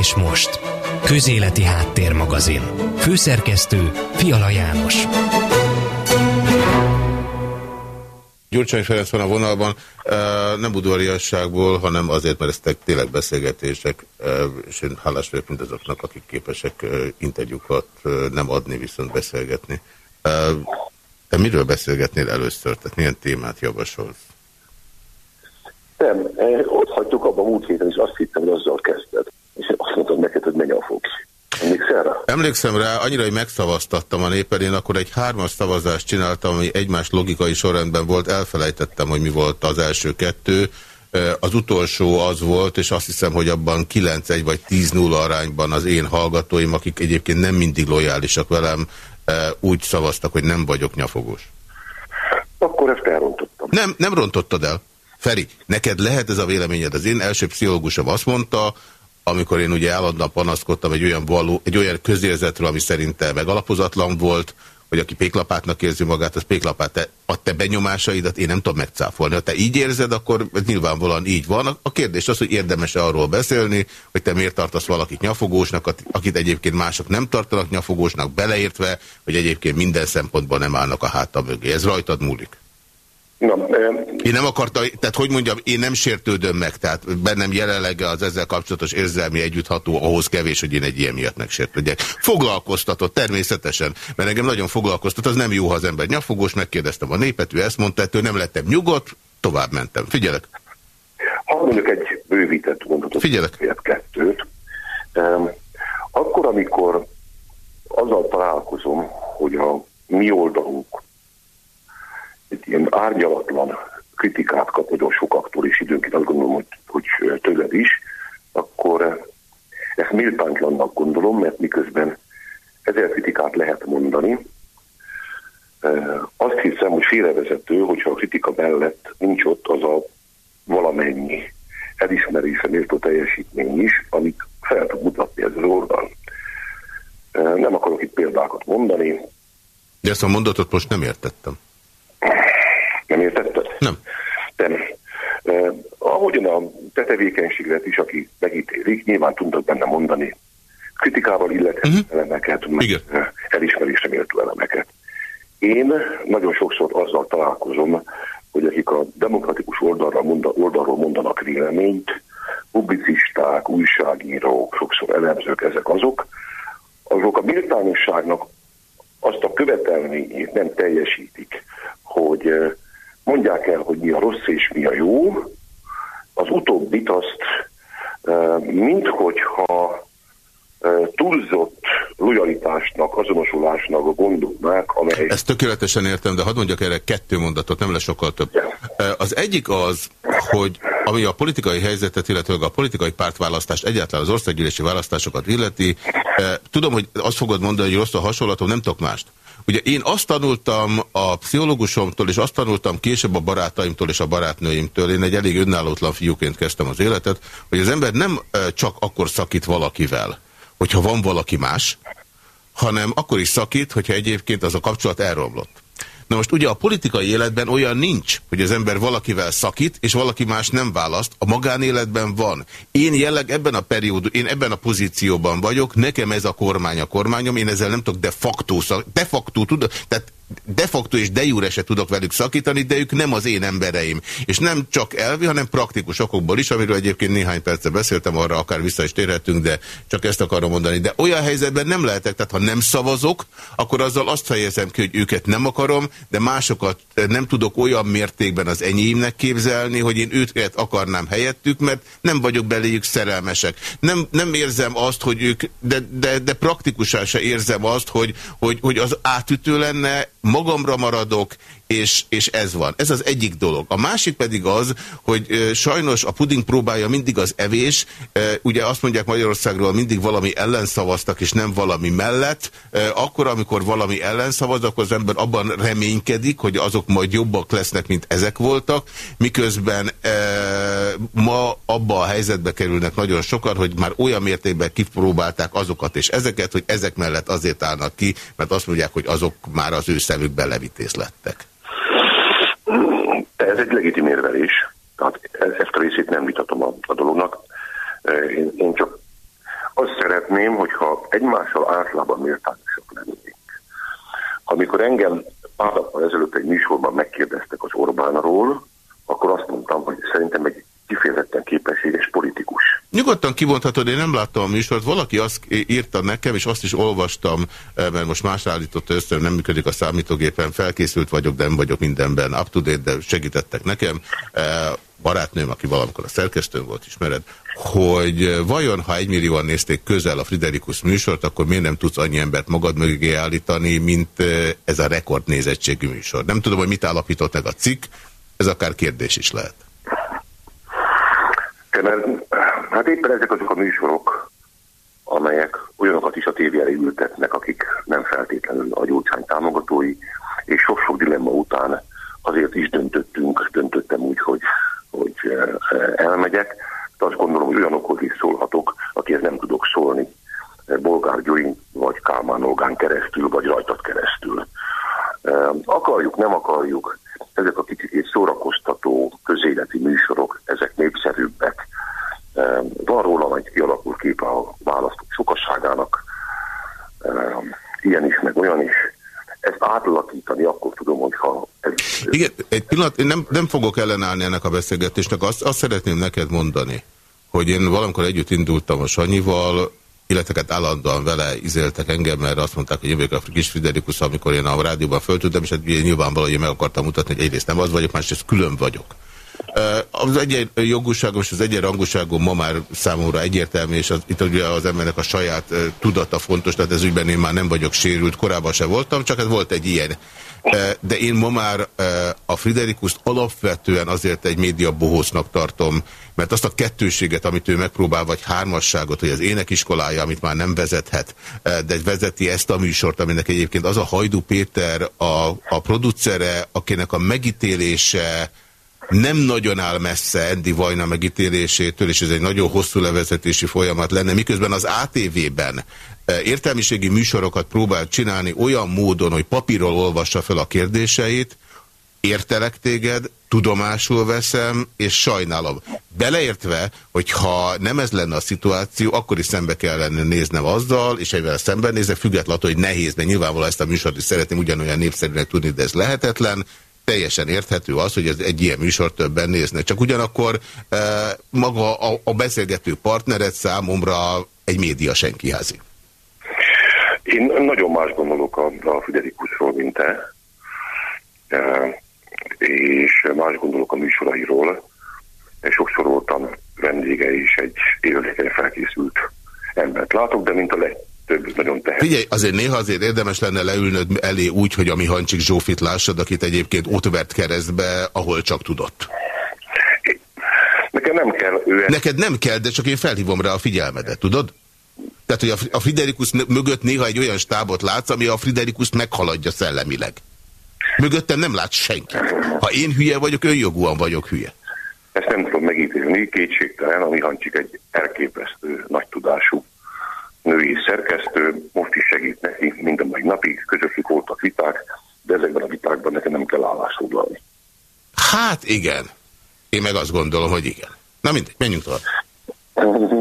És most, Közéleti Háttérmagazin. Főszerkesztő Fiala János. Gyurcsány Ferenc van a vonalban, nem udvariasságból, hanem azért, mert eztek tényleg beszélgetések, és én hálás vagyok mindazoknak, akik képesek interjúkat nem adni, viszont beszélgetni. Te miről beszélgetnél először? Tehát milyen témát javasolsz? Nem, ott hagytuk abban múlt héten, és azt hittem, hogy azzal kezded. És azt mondtam neked, hogy menj a fogsz. Emlékszel rá? Emlékszem rá, annyira, hogy megszavaztattam a népen, én akkor egy hármas szavazást csináltam, ami egymás logikai sorrendben volt, elfelejtettem, hogy mi volt az első kettő. Az utolsó az volt, és azt hiszem, hogy abban 9-1 vagy 10-0 arányban az én hallgatóim, akik egyébként nem mindig lojálisak velem, úgy szavaztak, hogy nem vagyok nyafogós. Akkor ezt elrontottam. Nem, nem rontottad el. Feri, neked lehet ez a véleményed. Az én első pszichológusom azt mondta, amikor én ugye állandóan panaszkodtam egy olyan, való, egy olyan közérzetről, ami szerintem megalapozatlan volt, hogy aki péklapátnak érzi magát, az péklapát. Te, a te benyomásaidat én nem tudom megcáfolni. Ha te így érzed, akkor ez nyilvánvalóan így van. A kérdés az, hogy érdemes-e arról beszélni, hogy te miért tartasz valakit nyafogósnak, akit egyébként mások nem tartanak nyafogósnak, beleértve, hogy egyébként minden szempontból nem állnak a háta mögé. Ez rajtad múlik. Na, én nem akartam, tehát hogy mondjam, én nem sértődöm meg, tehát bennem jelenleg az ezzel kapcsolatos érzelmi együttható ahhoz kevés, hogy én egy ilyen miatt megsértődjek. Foglalkoztatott természetesen, mert engem nagyon foglalkoztat, az nem jó, ha az ember nyafogós, megkérdeztem a népet, ő ezt mondta, ettől nem lettem nyugodt, tovább mentem. Figyelek. Ha mondjuk egy bővített mondatot. Figyelek. Kettőt. Akkor, amikor azzal találkozom, hogy a mi oldalunk egy ilyen árnyalatlan kritikát kap nagyon sokaktól, és időnként azt gondolom, hogy, hogy tőled is, akkor ezt méltánytlannak gondolom, mert miközben ezer kritikát lehet mondani, azt hiszem, hogy félrevezető, hogyha a kritika mellett nincs ott az a valamennyi elismerésre méltó teljesítmény is, amit fel tud mutatni ez az oldal. Nem akarok itt példákat mondani. De ezt a mondatot most nem értettem. Nem értetted? Nem. Nem. Eh, ahogyan a te tevékenységet is, aki megítélik, nyilván tudnak benne mondani kritikával illetve uh mhm. -huh. elemeket, meg elismerésre méltó elemeket. Én nagyon sokszor azzal találkozom, hogy akik a demokratikus oldalra monda, oldalról mondanak véleményt, publicisták, újságírók, sokszor elemzők, ezek azok, azok a méltányosságnak azt a követelményét nem teljesítik, hogy mondják el, hogy mi a rossz és mi a jó. Az utóbbit azt, minthogyha túlzott lojalitásnak, azonosulásnak gondolnák, amely... Ezt tökéletesen értem, de hadd mondjak erre kettő mondatot, nem lesz sokkal több. Az egyik az, hogy ami a politikai helyzetet, illetve a politikai pártválasztást, egyáltalán az országgyűlési választásokat illeti, tudom, hogy azt fogod mondani, hogy rossz a hasonlatom, nem tudok mást. Ugye én azt tanultam a pszichológusomtól, és azt tanultam később a barátaimtól és a barátnőimtől, én egy elég önállótlan fiúként kezdtem az életet, hogy az ember nem csak akkor szakít valakivel, hogyha van valaki más, hanem akkor is szakít, hogyha egyébként az a kapcsolat elromlott. Na most ugye a politikai életben olyan nincs, hogy az ember valakivel szakít, és valaki más nem választ. A magánéletben van. Én jelleg ebben a periódus, én ebben a pozícióban vagyok, nekem ez a kormány a kormányom, én ezzel nem tudok de facto, de facto tudok, tehát de facto és de jure se tudok velük szakítani, de ők nem az én embereim. És nem csak elvi, hanem praktikus okokból is, amiről egyébként néhány percet beszéltem, arra akár vissza is térhetünk, de csak ezt akarom mondani. De olyan helyzetben nem lehetek, tehát ha nem szavazok, akkor azzal azt fejezem ki, hogy őket nem akarom, de másokat nem tudok olyan mértékben az enyémnek képzelni, hogy én őket akarnám helyettük, mert nem vagyok beléjük szerelmesek. Nem, nem érzem azt, hogy ők, de, de, de praktikusan se érzem azt, hogy, hogy, hogy az átütő lenne, magamra maradok, és, és ez van. Ez az egyik dolog. A másik pedig az, hogy sajnos a puding próbálja mindig az evés. Ugye azt mondják Magyarországról, mindig valami ellen szavaztak, és nem valami mellett. Akkor, amikor valami ellen szavaz, akkor az ember abban reménykedik, hogy azok majd jobbak lesznek, mint ezek voltak, miközben ma abba a helyzetbe kerülnek nagyon sokan, hogy már olyan mértékben kipróbálták azokat és ezeket, hogy ezek mellett azért állnak ki, mert azt mondják, hogy azok már az ő szemükben levitéz lettek. Ez egy legitim érvelés, tehát ezt a részét nem vitatom a, a dolognak. Én, én csak azt szeretném, hogyha egymással általában méltányosak lennénk. Amikor engem pár nappal ezelőtt egy műsorban megkérdeztek az Orbánról, akkor azt mondtam, hogy szerintem egy kifejezetten képességes politikus. Nyugodtan kivonhatod, én nem láttam a műsort, valaki azt írta nekem, és azt is olvastam, eh, mert most más állította össze, nem működik a számítógépen, felkészült vagyok, de nem vagyok mindenben up to date, de segítettek nekem. Eh, barátnőm, aki valamikor a szerkesztőn volt, ismered, hogy eh, vajon, ha egymillióan nézték közel a Friderikus műsort, akkor miért nem tudsz annyi embert magad mögé állítani, mint ez a rekordnézettségű műsor. Nem tudom, hogy mit állapított meg a cikk, ez akár kérdés is lehet. Mert hát éppen ezek azok a műsorok, amelyek olyanokat is a tévére ültetnek, akik nem feltétlenül a gyógyszány támogatói, és sok-sok dilemma után azért is döntöttünk, döntöttem úgy, hogy, hogy eh, elmegyek. De azt gondolom, hogy olyanokhoz is szólhatok, akihez nem tudok szólni. Bolgár Gyuri, vagy Kálmán Olgán keresztül, vagy rajtad keresztül. Eh, akarjuk, nem akarjuk, ezek a kicsit szórakoztató közéleti műsorok, ezek népszerűbbek. Van róla egy kialakult kép a választók sokasságának, ilyen is, meg olyan is. Ezt átalakítani akkor tudom, hogyha... Ez... Igen, egy pillanat, én nem, nem fogok ellenállni ennek a beszélgetésnek, azt, azt szeretném neked mondani, hogy én valamikor együtt indultam a Sanyival, illetve állandóan vele izéltek engem, mert azt mondták, hogy jövök a kis Friderikus, amikor én a rádióban föltudtam, és hát nyilvánvalóan én meg akartam mutatni, hogy egyrészt nem az vagyok, másrészt külön vagyok. Az egyenjogúságom és az egyenrangúságom ma már számomra egyértelmű, és az, itt ugye az embernek a saját tudata fontos, tehát ez ügyben én már nem vagyok sérült, korábban se voltam, csak ez volt egy ilyen. De én ma már a Friderikuszt alapvetően azért egy média bohócnak tartom, mert azt a kettőséget, amit ő megpróbál, vagy hármasságot, hogy az énekiskolája, amit már nem vezethet, de vezeti ezt a műsort, aminek egyébként az a Hajdu Péter a, a producere, akinek a megítélése, nem nagyon áll messze Endi Vajna megítélésétől, és ez egy nagyon hosszú levezetési folyamat lenne, miközben az ATV-ben e, értelmiségi műsorokat próbál csinálni olyan módon, hogy papírról olvassa fel a kérdéseit, értelek téged, tudomásul veszem, és sajnálom. Beleértve, hogy ha nem ez lenne a szituáció, akkor is szembe kellene néznem azzal, és egyvel szemben nézek, függetlenül, hogy nehéz, de nyilvánvalóan ezt a műsort is szeretném ugyanolyan népszerűnek tudni, de ez lehetetlen teljesen érthető az, hogy ez egy ilyen műsor többen néznek. Csak ugyanakkor e, maga a, a beszélgető partneret számomra egy média senkiházi. Én nagyon más gondolok a, a Friderikusról, mint te, e, és más gondolok a műsorairól. Sokszor voltam vendége is egy érzékeny felkészült embert látok, de mint a leg, több nagyon tehet. Figyelj, azért néha azért érdemes lenne leülnöd elé úgy, hogy a mi Hancsik Zsófit lássad, akit egyébként ott vert keresztbe, ahol csak tudott. Nekem nem kell ő... Neked nem kell, de csak én felhívom rá a figyelmedet, tudod? Tehát, hogy a Friderikus mögött néha egy olyan stábot látsz, ami a Friderikuszt meghaladja szellemileg. Mögöttem nem látsz senki. Ha én hülye vagyok, önjogúan vagyok hülye. Ezt nem tudom megítélni, kétségtelen, a Mihancsik egy elképesztő nagy tudású női szerkesztő, most is segít neki minden mai napig, közöttük voltak viták, de ezekben a vitákban nekem nem kell állást foglalni. Hát igen. Én meg azt gondolom, hogy igen. Na mindegy, menjünk tovább.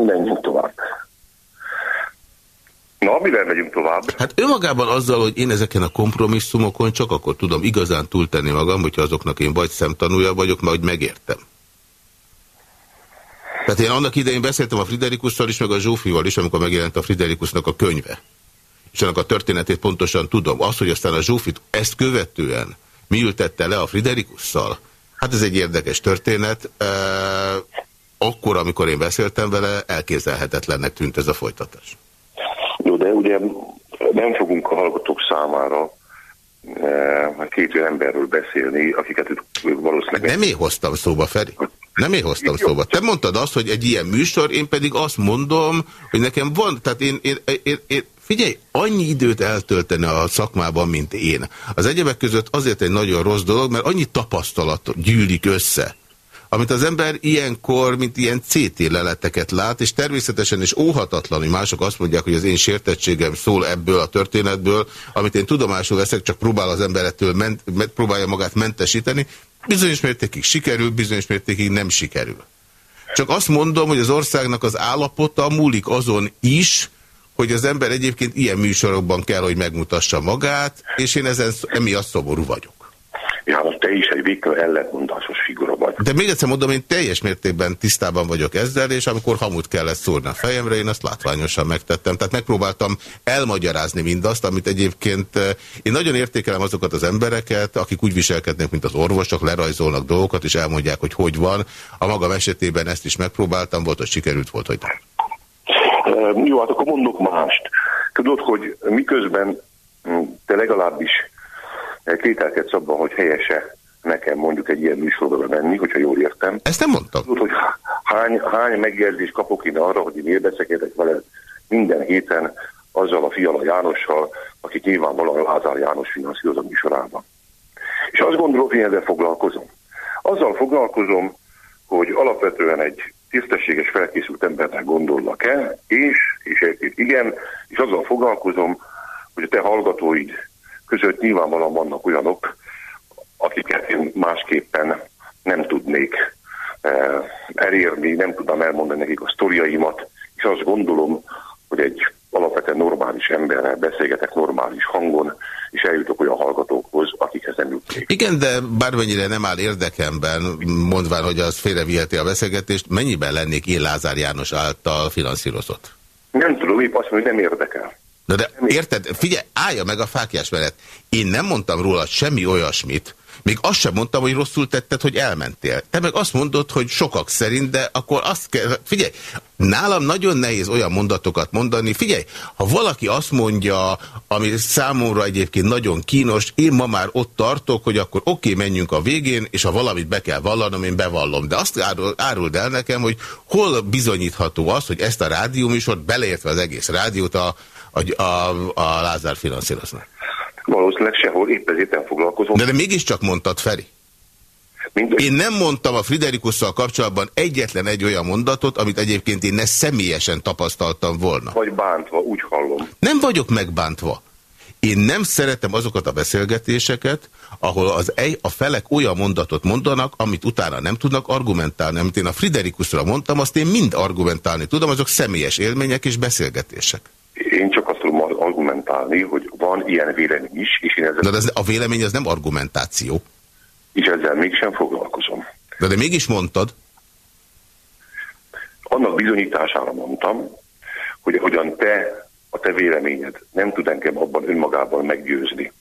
Menjünk tovább. Na, mivel megyünk tovább? Hát önmagában azzal, hogy én ezeken a kompromisszumokon csak akkor tudom igazán túltenni magam, hogyha azoknak én vagy szemtanúja vagyok, majd megértem. Tehát én annak idején beszéltem a Friderikusszal is, meg a Zsófival is, amikor megjelent a Friderikusnak a könyve. És annak a történetét pontosan tudom. Az, hogy aztán a Zsófit ezt követően mi ültette le a Friderikusszal, hát ez egy érdekes történet. E akkor, amikor én beszéltem vele, elképzelhetetlennek tűnt ez a folytatás. Jó, de ugye nem fogunk a hallgatók számára két olyan emberről beszélni, akiket valószínűleg... Nem én hoztam szóba, Feri. Nem én hoztam szóba. Te mondtad azt, hogy egy ilyen műsor, én pedig azt mondom, hogy nekem van, tehát én, én, én, én figyelj, annyi időt eltölteni a szakmában, mint én. Az egyebek között azért egy nagyon rossz dolog, mert annyi tapasztalat gyűlik össze amit az ember ilyenkor, mint ilyen CT leleteket lát, és természetesen és óhatatlan, hogy mások azt mondják, hogy az én sértettségem szól ebből a történetből, amit én tudomásul veszek, csak próbál az emberettől ment, próbálja magát mentesíteni. Bizonyos mértékig sikerül, bizonyos mértékig nem sikerül. Csak azt mondom, hogy az országnak az állapota múlik azon is, hogy az ember egyébként ilyen műsorokban kell, hogy megmutassa magát, és én ezen emiatt szomorú vagyok. János, te is egy végtelen ellentmondásos figura vagy. De még egyszer mondom, én teljes mértékben tisztában vagyok ezzel, és amikor hamut kellett szúrni a fejemre, én azt látványosan megtettem. Tehát megpróbáltam elmagyarázni mindazt, amit egyébként eh, én nagyon értékelem azokat az embereket, akik úgy viselkednek, mint az orvosok, lerajzolnak dolgokat, és elmondják, hogy hogy van. A magam esetében ezt is megpróbáltam, volt, hogy sikerült, volt, hogy nem. Jó, hát akkor mondok mást. Tudod, hogy miközben hm, te legalábbis kételkedsz abban, hogy helyese nekem mondjuk egy ilyen műsorba menni, hogyha jól értem. Ezt nem mondtam. Tudod, hogy hány, hány megjelzést kapok én arra, hogy én érdeszekedek vele minden héten azzal a Fiala Jánossal, akit nyilvánvalóan Lázár János finanszíroz a műsorában. És azt gondolom, hogy ezzel foglalkozom. Azzal foglalkozom, hogy alapvetően egy tisztességes, felkészült embernek gondolnak el, és, és igen, és azzal foglalkozom, hogy a te hallgatóid között nyilvánvalóan vannak olyanok, akiket én másképpen nem tudnék eh, elérni, nem tudnám elmondani nekik a sztoriaimat, és azt gondolom, hogy egy alapvetően normális emberrel beszélgetek normális hangon, és eljutok olyan hallgatókhoz, akikhez nem jutnék. Igen, de bármennyire nem áll érdekemben, mondván, hogy az félreviheti a beszélgetést, mennyiben lennék én Lázár János által finanszírozott? Nem tudom, épp azt mondom, hogy nem érdekel. De, de érted? Figyelj, állja meg a fákjás mellett. Én nem mondtam róla semmi olyasmit, még azt sem mondtam, hogy rosszul tetted, hogy elmentél. Te meg azt mondod, hogy sokak szerint, de akkor azt kell... Figyelj, nálam nagyon nehéz olyan mondatokat mondani. Figyelj, ha valaki azt mondja, ami számomra egyébként nagyon kínos, én ma már ott tartok, hogy akkor oké, okay, menjünk a végén, és ha valamit be kell vallanom, én bevallom. De azt árul, áruld el nekem, hogy hol bizonyítható az, hogy ezt a rádióműsort, beleértve az egész rádiót a a, a, a Lázár finanszírozna? Valószínűleg sehol, épp ezért nem foglalkozom. De, de mégiscsak mondtad, Feri. Minden... Én nem mondtam a Friderikusszal kapcsolatban egyetlen egy olyan mondatot, amit egyébként én ne személyesen tapasztaltam volna. Vagy bántva, úgy hallom. Nem vagyok megbántva. Én nem szeretem azokat a beszélgetéseket, ahol az egy, a felek olyan mondatot mondanak, amit utána nem tudnak argumentálni. Amit én a Friderikusra mondtam, azt én mind argumentálni tudom, azok személyes élmények és beszélgetések. Én tudom argumentálni, hogy van ilyen vélemény is, és én ezzel... De ez, a vélemény az nem argumentáció. És ezzel mégsem foglalkozom. De, de mégis mondtad? Annak bizonyítására mondtam, hogy hogyan te, a te véleményed nem tud engem abban önmagában meggyőzni,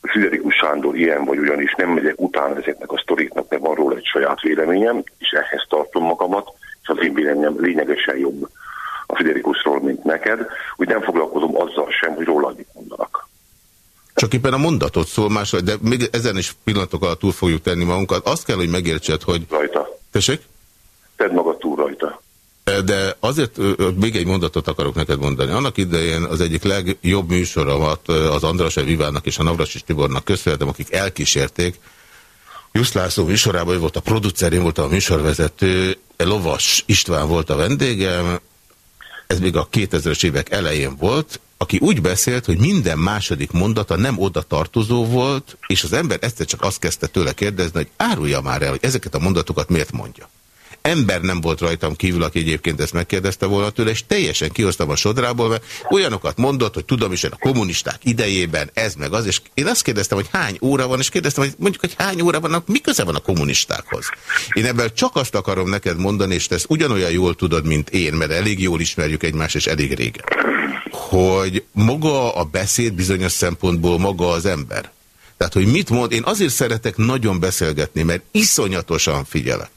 hogy Friderikus Sándor ilyen vagy olyan, és nem megyek utána ezeknek a sztoriknak, mert van róla egy saját véleményem, és ehhez tartom magamat, és az én véleményem lényegesen jobb a Friderikusról, mint neked, úgy nem foglalkozom azzal sem, hogy róla mit mondanak. Csak éppen a mondatot szól másra, de még ezen is pillanatok alatt túl fogjuk tenni magunkat. Azt kell, hogy megértsed, hogy... Rajta. Tessék? Tedd magad túl rajta. De azért még egy mondatot akarok neked mondani. Annak idején az egyik legjobb műsoromat az András Vivának és a Navrasis Tibornak köszönhetem, akik elkísérték. Jusz László műsorában volt a producer, én voltam a műsorvezető, Lovas István volt a vendégem, ez még a 2000-es évek elején volt, aki úgy beszélt, hogy minden második mondata nem oda tartozó volt, és az ember egyszer csak azt kezdte tőle kérdezni, hogy árulja már el, hogy ezeket a mondatokat miért mondja ember nem volt rajtam kívül, aki egyébként ezt megkérdezte volna tőle, és teljesen kihoztam a sodrából, mert olyanokat mondott, hogy tudom is, a kommunisták idejében ez meg az, és én azt kérdeztem, hogy hány óra van, és kérdeztem, hogy mondjuk, hogy hány óra vannak, mi köze van a kommunistákhoz. Én ebben csak azt akarom neked mondani, és te ezt ugyanolyan jól tudod, mint én, mert elég jól ismerjük egymást, és elég régen, hogy maga a beszéd bizonyos szempontból maga az ember. Tehát, hogy mit mond, én azért szeretek nagyon beszélgetni, mert iszonyatosan figyelek.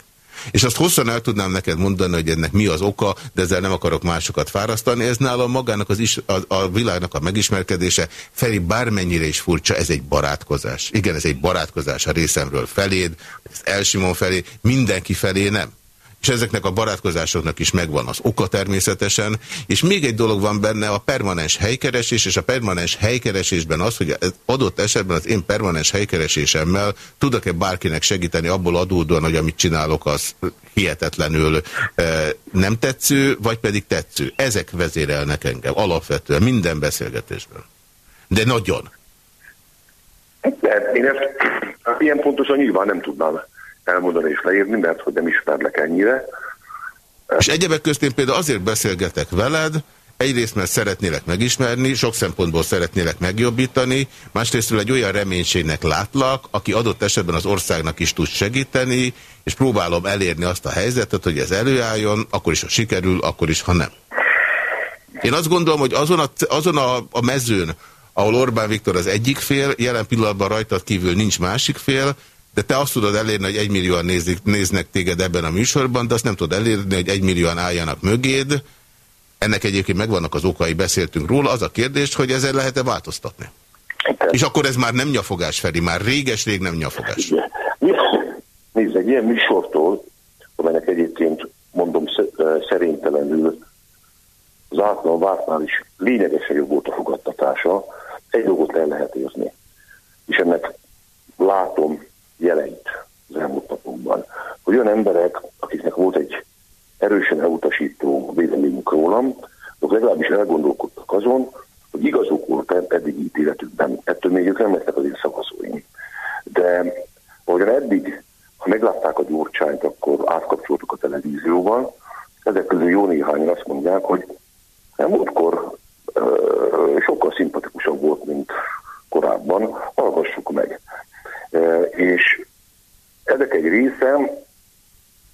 És azt hosszan el tudnám neked mondani, hogy ennek mi az oka, de ezzel nem akarok másokat fárasztani. Ez nálam magának az is, a, a világnak a megismerkedése. Feri, bármennyire is furcsa, ez egy barátkozás. Igen, ez egy barátkozás a részemről feléd, az Elsimon felé, mindenki felé nem és ezeknek a barátkozásoknak is megvan az oka természetesen, és még egy dolog van benne, a permanens helykeresés, és a permanens helykeresésben az, hogy adott esetben az én permanens helykeresésemmel tudok-e bárkinek segíteni abból adódóan, hogy amit csinálok, az hihetetlenül e, nem tetsző, vagy pedig tetsző. Ezek vezérelnek engem alapvetően minden beszélgetésben. De nagyon. De én ezt Hát ilyen pontosan nyilván nem tudnám elmondani és leírni, mert hogy nem ismerlek ennyire. És egyebek közt én például azért beszélgetek veled, Egyrészt, mert szeretnélek megismerni, sok szempontból szeretnélek megjobbítani, másrésztről egy olyan reménységnek látlak, aki adott esetben az országnak is tud segíteni, és próbálom elérni azt a helyzetet, hogy ez előálljon, akkor is, ha sikerül, akkor is, ha nem. Én azt gondolom, hogy azon a, azon a, a mezőn, ahol Orbán Viktor az egyik fél, jelen pillanatban rajtad kívül nincs másik fél, de te azt tudod elérni, hogy egymillióan néznek, néznek téged ebben a műsorban, de azt nem tudod elérni, hogy egymillióan álljanak mögéd, ennek egyébként megvannak az okai, beszéltünk róla. Az a kérdés, hogy ezzel lehet-e változtatni? Igen. És akkor ez már nem nyafogás, Feri, már réges-rég nem nyafogás. Nézd, egy ilyen műsortól, amelynek egyébként mondom szerintelenül az általán vártnál is lényegesen jobb volt a fogadtatása, egy dolgot el lehet érni. És ennek látom jeleit az elmúlt napokban, hogy olyan emberek, akiknek volt egy erősen elutasító véleményünk rólam, azok legalábbis elgondolkodtak azon, hogy igazuk volt eddig ítéletükben. Ettől még ők nem lettek az én szavazóim. De ahogyan eddig, ha meglátták a gyurcsányt, akkor átkapcsoltuk a televízióval, ezek közül jó néhányan azt mondják, hogy nem múltkor uh, sokkal szimpatikusabb volt, mint korábban, hallgassuk meg. Uh, és ezek egy része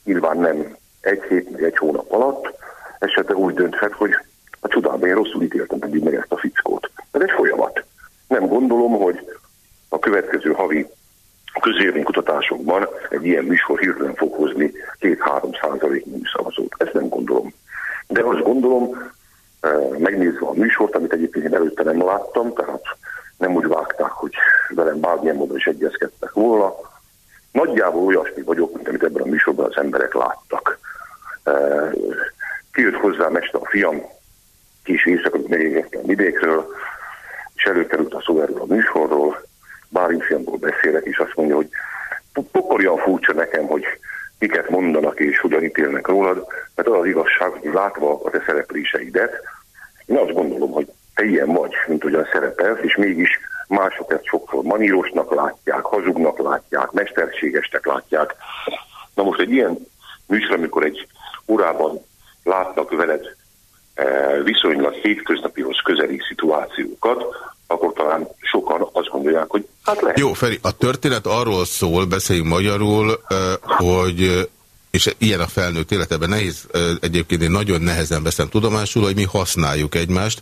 nyilván nem egy hét, meg egy hónap alatt esetleg úgy dönthet, hogy a csodában én rosszul ítéltem pedig meg ezt a fickót. Ez egy folyamat. Nem gondolom, hogy a következő havi közérvénykutatásokban egy ilyen műsor hirtelen fog hozni 2-3 százaléknyi szavazót. Ezt nem gondolom. De azt gondolom, eh, megnézve a műsort, amit egyébként én előtte nem láttam, tehát nem úgy vágták, hogy velem bármilyen módon is egyezkedtek volna, nagyjából olyasmi vagyok, mint amit ebben a műsorban az emberek láttak. Kijött hozzám este a fiam, kis éjszaka, megérkeztem vidékről, és előkerült a szó erről a műsorról, Bálint fiamból beszélek, és azt mondja, hogy pokorjan furcsa nekem, hogy miket mondanak és hogyan ítélnek rólad, mert az az igazság, hogy látva a te szerepléseidet, én azt gondolom, hogy te ilyen vagy, mint hogyan szerepelsz, és mégis mások ezt sokszor manírosnak látják, hazugnak látják, mesterségesnek látják. Na most egy ilyen műsor, amikor egy urában látnak veled e, viszonylag hétköznapihoz közeli szituációkat, akkor talán sokan azt gondolják, hogy hát lehet. Jó, Feri, a történet arról szól, beszéljünk magyarul, hogy és ilyen a felnőtt életeben nehéz, egyébként én nagyon nehezen veszem tudomásul, hogy mi használjuk egymást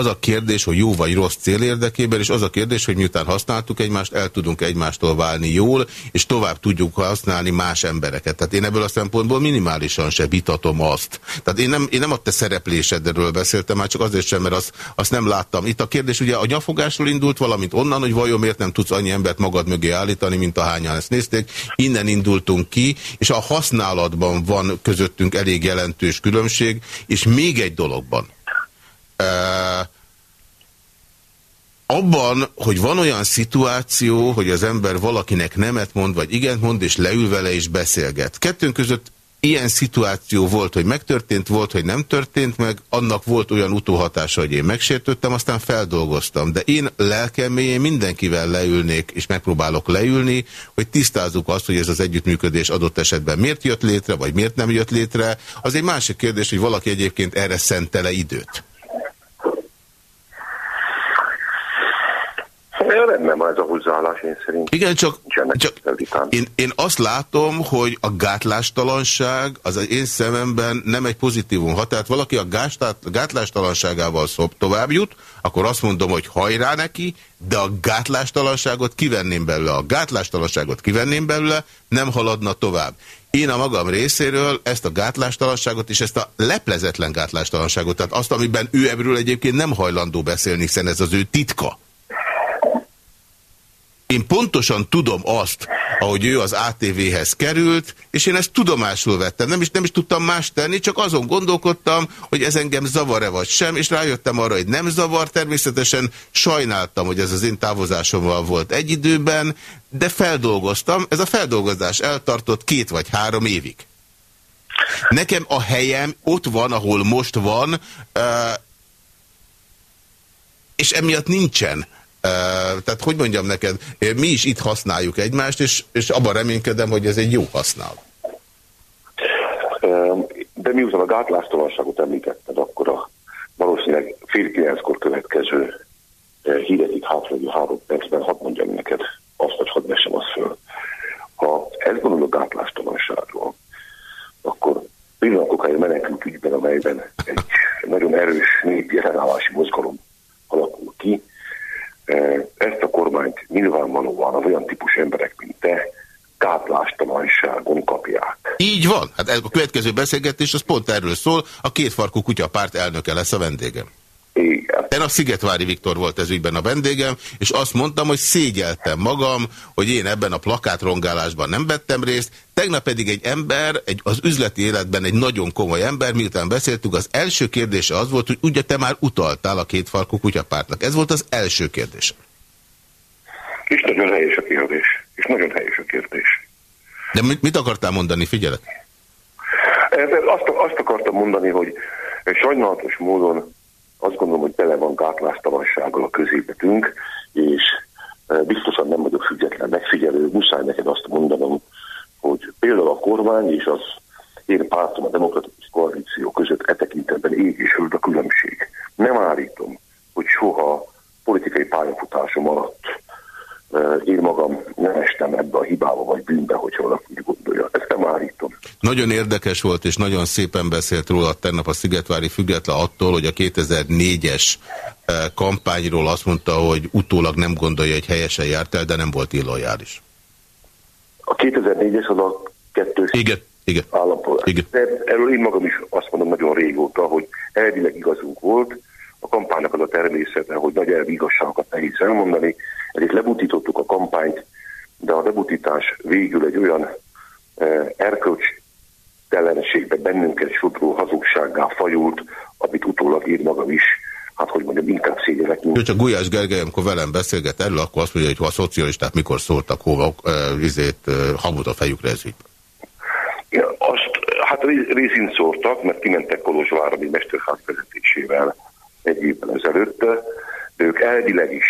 az a kérdés, hogy jó vagy rossz cél érdekében, és az a kérdés, hogy miután használtuk egymást, el tudunk egymástól válni jól, és tovább tudjuk használni más embereket. Tehát én ebből a szempontból minimálisan se vitatom azt. Tehát én nem, én nem a te szereplésedről beszéltem, már csak azért sem, mert azt, azt nem láttam. Itt a kérdés ugye a nyafogásról indult, valamint onnan, hogy vajon miért nem tudsz annyi embert magad mögé állítani, mint a hányan ezt nézték. Innen indultunk ki, és a használatban van közöttünk elég jelentős különbség, és még egy dologban abban, hogy van olyan szituáció, hogy az ember valakinek nemet mond, vagy igent mond, és leül vele és beszélget. Kettőnk között ilyen szituáció volt, hogy megtörtént, volt, hogy nem történt meg, annak volt olyan utóhatása, hogy én megsértődtem, aztán feldolgoztam. De én lelkem mélyén mindenkivel leülnék, és megpróbálok leülni, hogy tisztázzuk azt, hogy ez az együttműködés adott esetben miért jött létre, vagy miért nem jött létre. Az egy másik kérdés, hogy valaki egyébként erre szentele időt. Rendben ez a hozzáállás, én szerint. Igen, csak, csak én, én azt látom, hogy a gátlástalanság az én szememben nem egy pozitívum. Ha tehát valaki a gátlástalanságával szop tovább jut, akkor azt mondom, hogy hajrá neki, de a gátlástalanságot kivenném belőle. A gátlástalanságot kivenném belőle, nem haladna tovább. Én a magam részéről ezt a gátlástalanságot és ezt a leplezetlen gátlástalanságot, tehát azt, amiben ő ebből egyébként nem hajlandó beszélni, hiszen ez az ő titka én pontosan tudom azt, ahogy ő az ATV-hez került, és én ezt tudomásul vettem. Nem is, nem is tudtam más tenni, csak azon gondolkodtam, hogy ez engem zavar-e vagy sem, és rájöttem arra, hogy nem zavar. Természetesen sajnáltam, hogy ez az én távozásommal volt egy időben, de feldolgoztam. Ez a feldolgozás eltartott két vagy három évig. Nekem a helyem ott van, ahol most van, és emiatt nincsen Tehát hogy mondjam neked, mi is itt használjuk egymást, és, és abban reménykedem, hogy ez egy jó használ. De miután a gátlástalanságot említetted, akkor a valószínűleg fél kilenckor következő híretik hátralévő három percben hadd mondjam neked azt, hogy hadd mesem azt föl. Ha ezt gondolok gátlástalanságról, akkor pillanatokáig menekült ügyben, amelyben egy nagyon erős népi ellenállási mozgalom alakul ki, ezt a kormányt nyilvánvalóan az olyan típus emberek, mint te, gátlástalanságon kapják. Így van. Hát a következő beszélgetés az pont erről szól. A kétfarkú kutyapárt elnöke lesz a vendégem. Igen. A Szigetvári Viktor volt ez ügyben a vendégem, és azt mondtam, hogy szégyeltem magam, hogy én ebben a plakátrongálásban nem vettem részt. Tegnap pedig egy ember, egy, az üzleti életben egy nagyon komoly ember, miután beszéltünk, az első kérdése az volt, hogy ugye te már utaltál a kétfarkú kutyapártnak. Ez volt az első kérdés. És nagyon helyes a kérdés. És nagyon helyes a kérdés. De mit, mit akartál mondani? Figyelek! Azt, azt akartam mondani, hogy sajnálatos módon azt gondolom, hogy tele van gátlástalansággal a középetünk, és biztosan nem vagyok független megfigyelő, muszáj neked azt mondanom, hogy például a kormány és az én pártom a demokratikus koalíció között e tekintetben ég és a különbség. Nem állítom, hogy soha politikai pályafutásom alatt én magam nem estem ebbe a hibába vagy bűnbe, hogy valaki úgy gondolja. Ezt nem állítom. Nagyon érdekes volt, és nagyon szépen beszélt róla tegnap a Szigetvári független attól, hogy a 2004-es kampányról azt mondta, hogy utólag nem gondolja, hogy helyesen járt el, de nem volt illojális. A 2004-es az a kettős igen, igen. állampolgár. Igen. De erről én magam is azt mondom nagyon régóta, hogy elvileg igazunk volt, a kampánynak az a természete, hogy nagy elvi igazságokat nehéz elmondani, ezért lebutítottuk a kampányt, de a lebutítás végül egy olyan eh, erkölcs tellenségbe bennünket sodró hazugsággá fajult, amit utólag ír magam is, hát hogy mondjam, inkább szégyelek. Mint... Csak Gulyás Gergely, amikor velem beszélget erről, akkor azt mondja, hogy ha a szocialisták mikor szóltak hova, e, vizét, e, hamut a fejükre ez így. Ja, azt, hát részint szórtak, mert kimentek Kolozsvármi mesterház vezetésével egy évvel ezelőtt, de ők elvileg is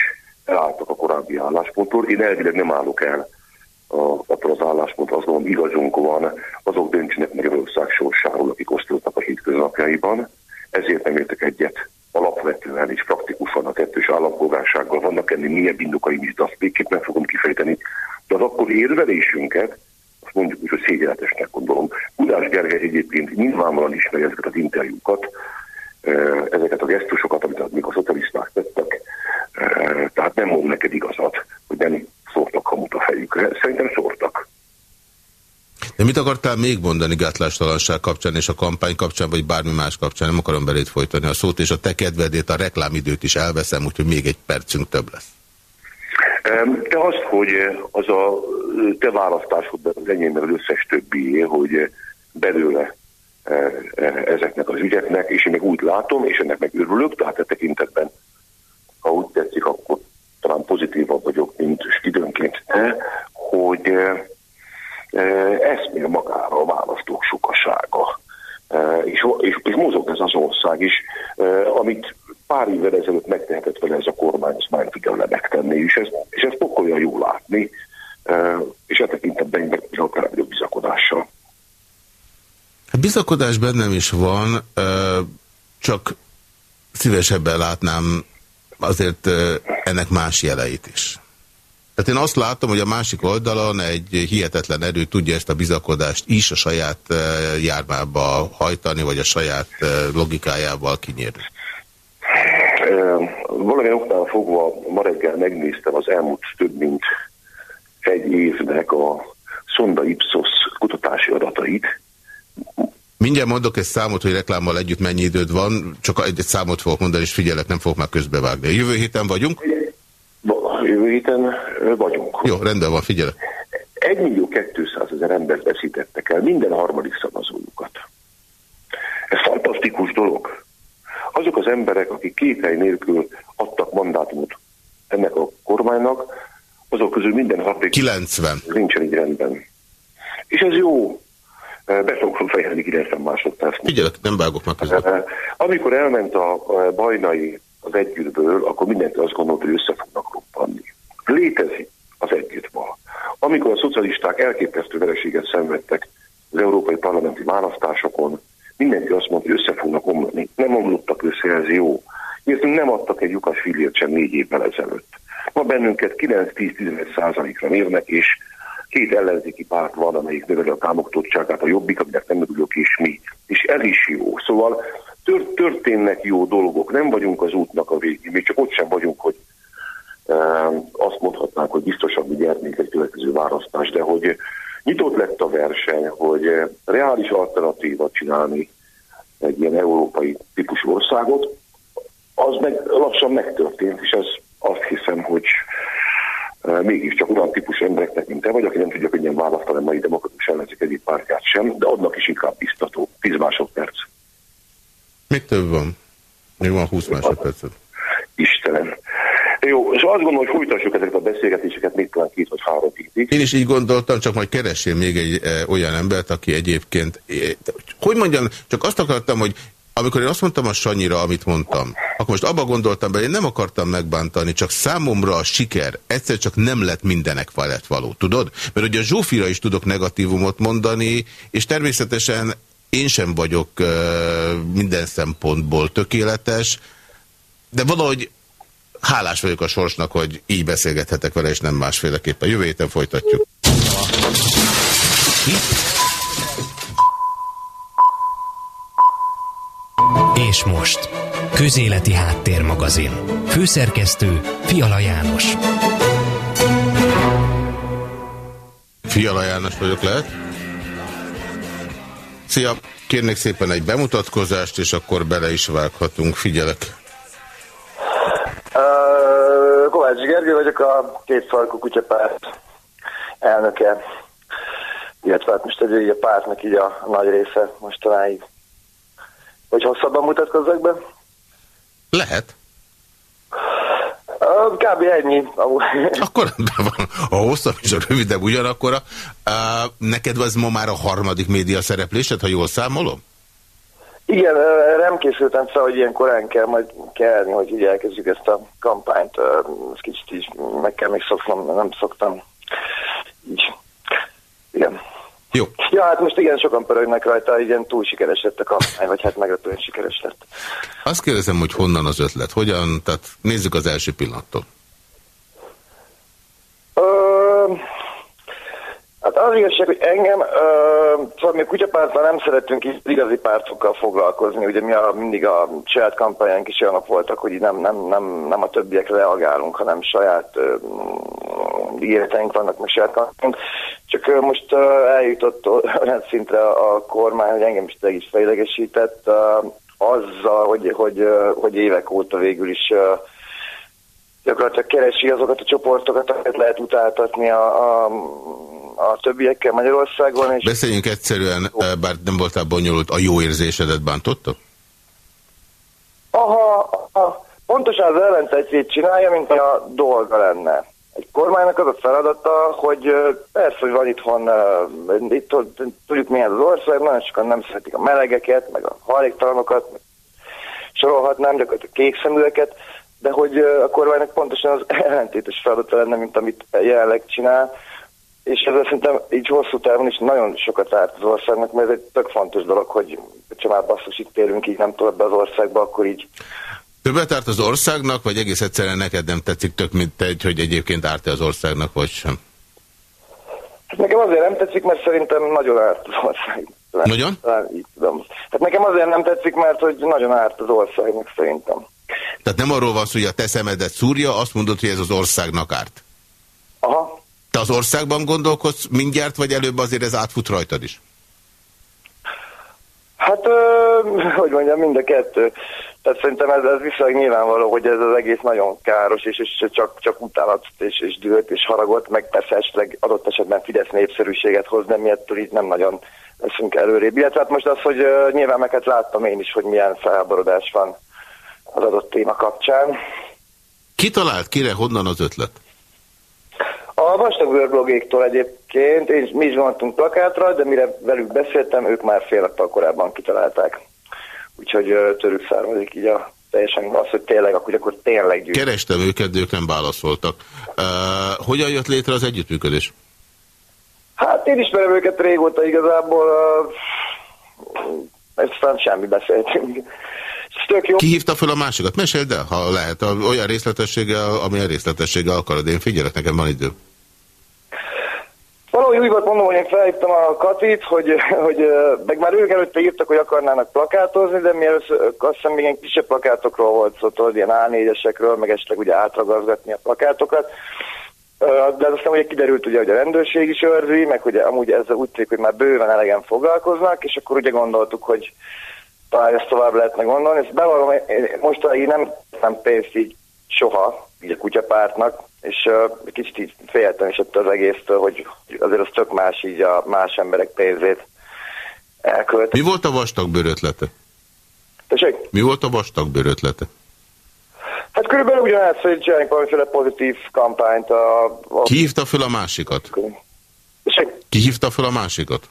elálltak a korábbi állásponttól. Én elvileg nem állok el attól az állásponttól, azt mondom, igazunk van, azok döntsenek ország sorsáról, akik osztottak a hétköznapjaiban. Ezért nem értek egyet alapvetően és praktikusan a kettős állampolgársággal. Vannak ennél milyen bindokai is, de azt végképp nem fogom kifejteni. De az akkor érvelésünket, azt mondjuk úgy, hogy szégyenletesnek gondolom. Udás Gergely egyébként nyilvánvalóan ismeri ezeket az interjúkat, ezeket a gesztusokat, amit még a szocialisták tettek, tehát nem mond neked igazat, hogy nem szórtak hamut a fejükre. Szerintem szórtak. De mit akartál még mondani gátlástalanság kapcsán és a kampány kapcsán, vagy bármi más kapcsán? Nem akarom belét folytani a szót, és a te kedvedét, a reklámidőt is elveszem, úgyhogy még egy percünk több lesz. Te azt, hogy az a te választásod, az enyémben az összes többi, hogy belőle ezeknek az ügyeknek, és én meg úgy látom, és ennek meg örülök, tehát e tekintetben ha úgy tetszik, akkor talán pozitívabb vagyok, mint időnként te, hogy eszmél magára a választók sokasága. És, és, és mozog ez az ország is, amit pár évvel ezelőtt megtehetett vele ez a kormány, azt már figyelme megtenni, és ez, és ez olyan jól látni, és e tekintetben én akár nagyobb bizakodással. A bizakodás bennem is van, csak szívesebben látnám azért ennek más jeleit is. Tehát én azt látom, hogy a másik oldalon egy hihetetlen erő tudja ezt a bizakodást is a saját jármába hajtani, vagy a saját logikájával kinyírni. Valamilyen oknál fogva ma reggel megnéztem az elmúlt több mint egy évnek a Sonda Ipsos kutatási adatait, Mindjárt mondok egy számot, hogy reklámmal együtt mennyi időd van, csak egy, egy számot fogok mondani, és figyelek, nem fogok már közbevágni. Jövő héten vagyunk? Jövő héten vagyunk. Jó, rendben van, figyelek. 1 millió 200 ezer embert veszítettek el, minden harmadik szavazójukat. Ez fantasztikus dolog. Azok az emberek, akik két hely nélkül adtak mandátumot ennek a kormánynak, azok közül minden harmadik 90. nincsen így rendben. És ez jó, be fogok fejezni 90 másodperc. Figyelek, nem vágok meg közben. Amikor elment a bajnai az együttből, akkor mindenki azt gondolta, hogy össze fognak roppanni. Létezik az együtt ma. Amikor a szocialisták elképesztő vereséget szenvedtek az európai parlamenti választásokon, mindenki azt mondta, hogy össze fognak omlani. Nem omlottak össze, ez jó. Értünk nem adtak egy lyukas fillért sem négy évvel ezelőtt. Ma bennünket 9-10-11 százalékra mérnek, és két ellenzéki párt van, amelyik növeli a támogatottságát, a jobbik, aminek nem örülök, és mi. És ez is jó. Szóval tört, történnek jó dolgok, nem vagyunk az útnak a végén, még csak ott sem vagyunk, hogy e, azt mondhatnánk, hogy biztosan mi gyernénk egy következő választás, de hogy nyitott lett a verseny, hogy reális alternatívat csinálni egy ilyen európai típusú országot, az meg lassan megtörtént, és ez azt hiszem, hogy mégiscsak olyan típusú embereknek, mint te vagy, aki nem tudja könnyen választani a mai demokratikus ellenzék egyik pártját sem, de adnak is inkább biztató. 10 másodperc. Még több van. Még van 20 másodpercet. Istenem. Jó, és azt gondolom, hogy folytassuk ezeket a beszélgetéseket még talán két vagy három hétig. Én is így gondoltam, csak majd keressél még egy e, olyan embert, aki egyébként, e, hogy mondjam, csak azt akartam, hogy amikor én azt mondtam a Sanyira, amit mondtam, akkor most abba gondoltam bele, én nem akartam megbántani, csak számomra a siker egyszer csak nem lett mindenek felett való, tudod? Mert ugye a Zsófira is tudok negatívumot mondani, és természetesen én sem vagyok uh, minden szempontból tökéletes, de valahogy hálás vagyok a sorsnak, hogy így beszélgethetek vele, és nem másféleképpen. Jövő héten folytatjuk. És most, Közéleti Háttérmagazin. Főszerkesztő Fiala János. Fiala János vagyok, lehet? Szia! Kérnék szépen egy bemutatkozást, és akkor bele is vághatunk. Figyelek! Uh, Kovács Gergő vagyok, a két farkú kutyapárt elnöke, illetve hát most egy a pártnak így a nagy része mostanáig. Hogy hosszabban mutatkozzak be? Lehet. Kb. ennyi. Akkor van. A hosszabb és a rövidebb ugyanakkor. Uh, neked az ma már a harmadik média szereplésed, ha jól számolom? Igen, nem készültem fel, hogy ilyen korán kell majd kelni, hogy így elkezdjük ezt a kampányt. Ezt kicsit is meg kell még szoknom, nem szoktam. Így. Igen. Jó. Ja, hát most igen, sokan pörögnek rajta, igen, túl sikeres lett a kampány, vagy hát meglepően sikeres lett. Azt kérdezem, hogy honnan az ötlet? Hogyan? Tehát nézzük az első pillanattól. Hát az igazság, hogy engem, uh, szóval mi a kutyapártban nem szeretünk igazi pártokkal foglalkozni, ugye mi a, mindig a saját kampányánk is olyanok voltak, hogy nem, nem, nem, nem a többiekre reagálunk, hanem saját uh, ígéreteink vannak, meg kampányunk. Csak most eljutott olyan szintre a kormány, hogy engem is is fejlegesített uh, azzal, hogy, hogy, hogy évek óta végül is gyakorlatilag keresi azokat a csoportokat, amiket lehet utáltatni a, a a többiekkel Magyarországon. És Beszéljünk egyszerűen, bár nem voltál bonyolult, a jó érzésedet bántotta? Aha, aha, pontosan az ellentetjét csinálja, mint a dolga lenne. Egy kormánynak az a feladata, hogy persze, hogy van itthon, itt tudjuk milyen az ország, nagyon sokan nem szeretik a melegeket, meg a hajléktalanokat, sorolhatnám gyakorlatilag kékszeműeket, de hogy a kormánynak pontosan az ellentétes feladata lenne, mint amit jelenleg csinál, és ez szerintem így hosszú távon is nagyon sokat árt az országnak, mert ez egy tök fontos dolog, hogy ha már basszus itt térünk így nem tovább az országba, akkor így Többet árt az országnak, vagy egész egyszerűen neked nem tetszik tök, mint egy, hogy egyébként árt-e az országnak, vagy sem? Hát nekem azért nem tetszik, mert szerintem nagyon árt az ország. Nagyon? így tudom. Hát nekem azért nem tetszik, mert hogy nagyon árt az országnak szerintem. Tehát nem arról van szó, hogy a te szemedet szúrja, azt mondod, hogy ez az országnak árt. Aha, te az országban gondolkodsz mindjárt, vagy előbb azért ez átfut rajtad is? Hát, ö, hogy mondjam, mind a kettő. Tehát szerintem ez, ez viszonylag nyilvánvaló, hogy ez az egész nagyon káros, és, és csak, csak utálat, és, és dühöt, és haragot, meg persze esetleg adott esetben Fidesz népszerűséget hoz, de mi ettől nem nagyon leszünk előrébb. Illetve hát most az, hogy uh, nyilván meg hát láttam én is, hogy milyen felborodás van az adott téma kapcsán. Ki talált kire, honnan az ötlet? A vastagbőrblogéktól egyébként, én, mi is vontunk plakátra, de mire velük beszéltem, ők már fél korábban kitalálták. Úgyhogy tőlük származik így a teljesen az, hogy tényleg, akkor, akkor tényleg gyűjt. Kerestem őket, de ők nem válaszoltak. Uh, hogyan jött létre az együttműködés? Hát én ismerem őket régóta igazából, uh, aztán semmi beszéltünk. Tök jó. Ki hívta fel a másikat? Meséld el, ha lehet, olyan részletességgel, amilyen részletességgel akarod. Én figyelek, nekem van idő. Valahogy úgy volt mondom, hogy én felhívtam a Katit, hogy, hogy meg már ők előtte írtak, hogy akarnának plakátozni, de mi először, azt hiszem még ilyen kisebb plakátokról volt szó, tudod, ilyen A4-esekről, meg esetleg ugye átragazgatni a plakátokat. De aztán ugye kiderült, ugye, hogy a rendőrség is őrzi, meg hogy amúgy ezzel úgy tűnik, hogy már bőven elegen foglalkoznak, és akkor ugye gondoltuk, hogy talán ezt tovább lehetne gondolni. Ezt bevallom, mostanáig nem nem pénzt így soha, így a kutyapártnak, és uh, kicsit így féltem is ettől az egésztől, hogy azért az tök más így a más emberek pénzét elkölteni. Mi volt a vastagbőr ötlete? Tessék? Mi volt a vastagbőr ötlete? Hát körülbelül ugyanaz, hogy csináljuk valamiféle pozitív kampányt. A, a... Ki hívta fel a másikat? Tessék? Ki hívta fel a másikat?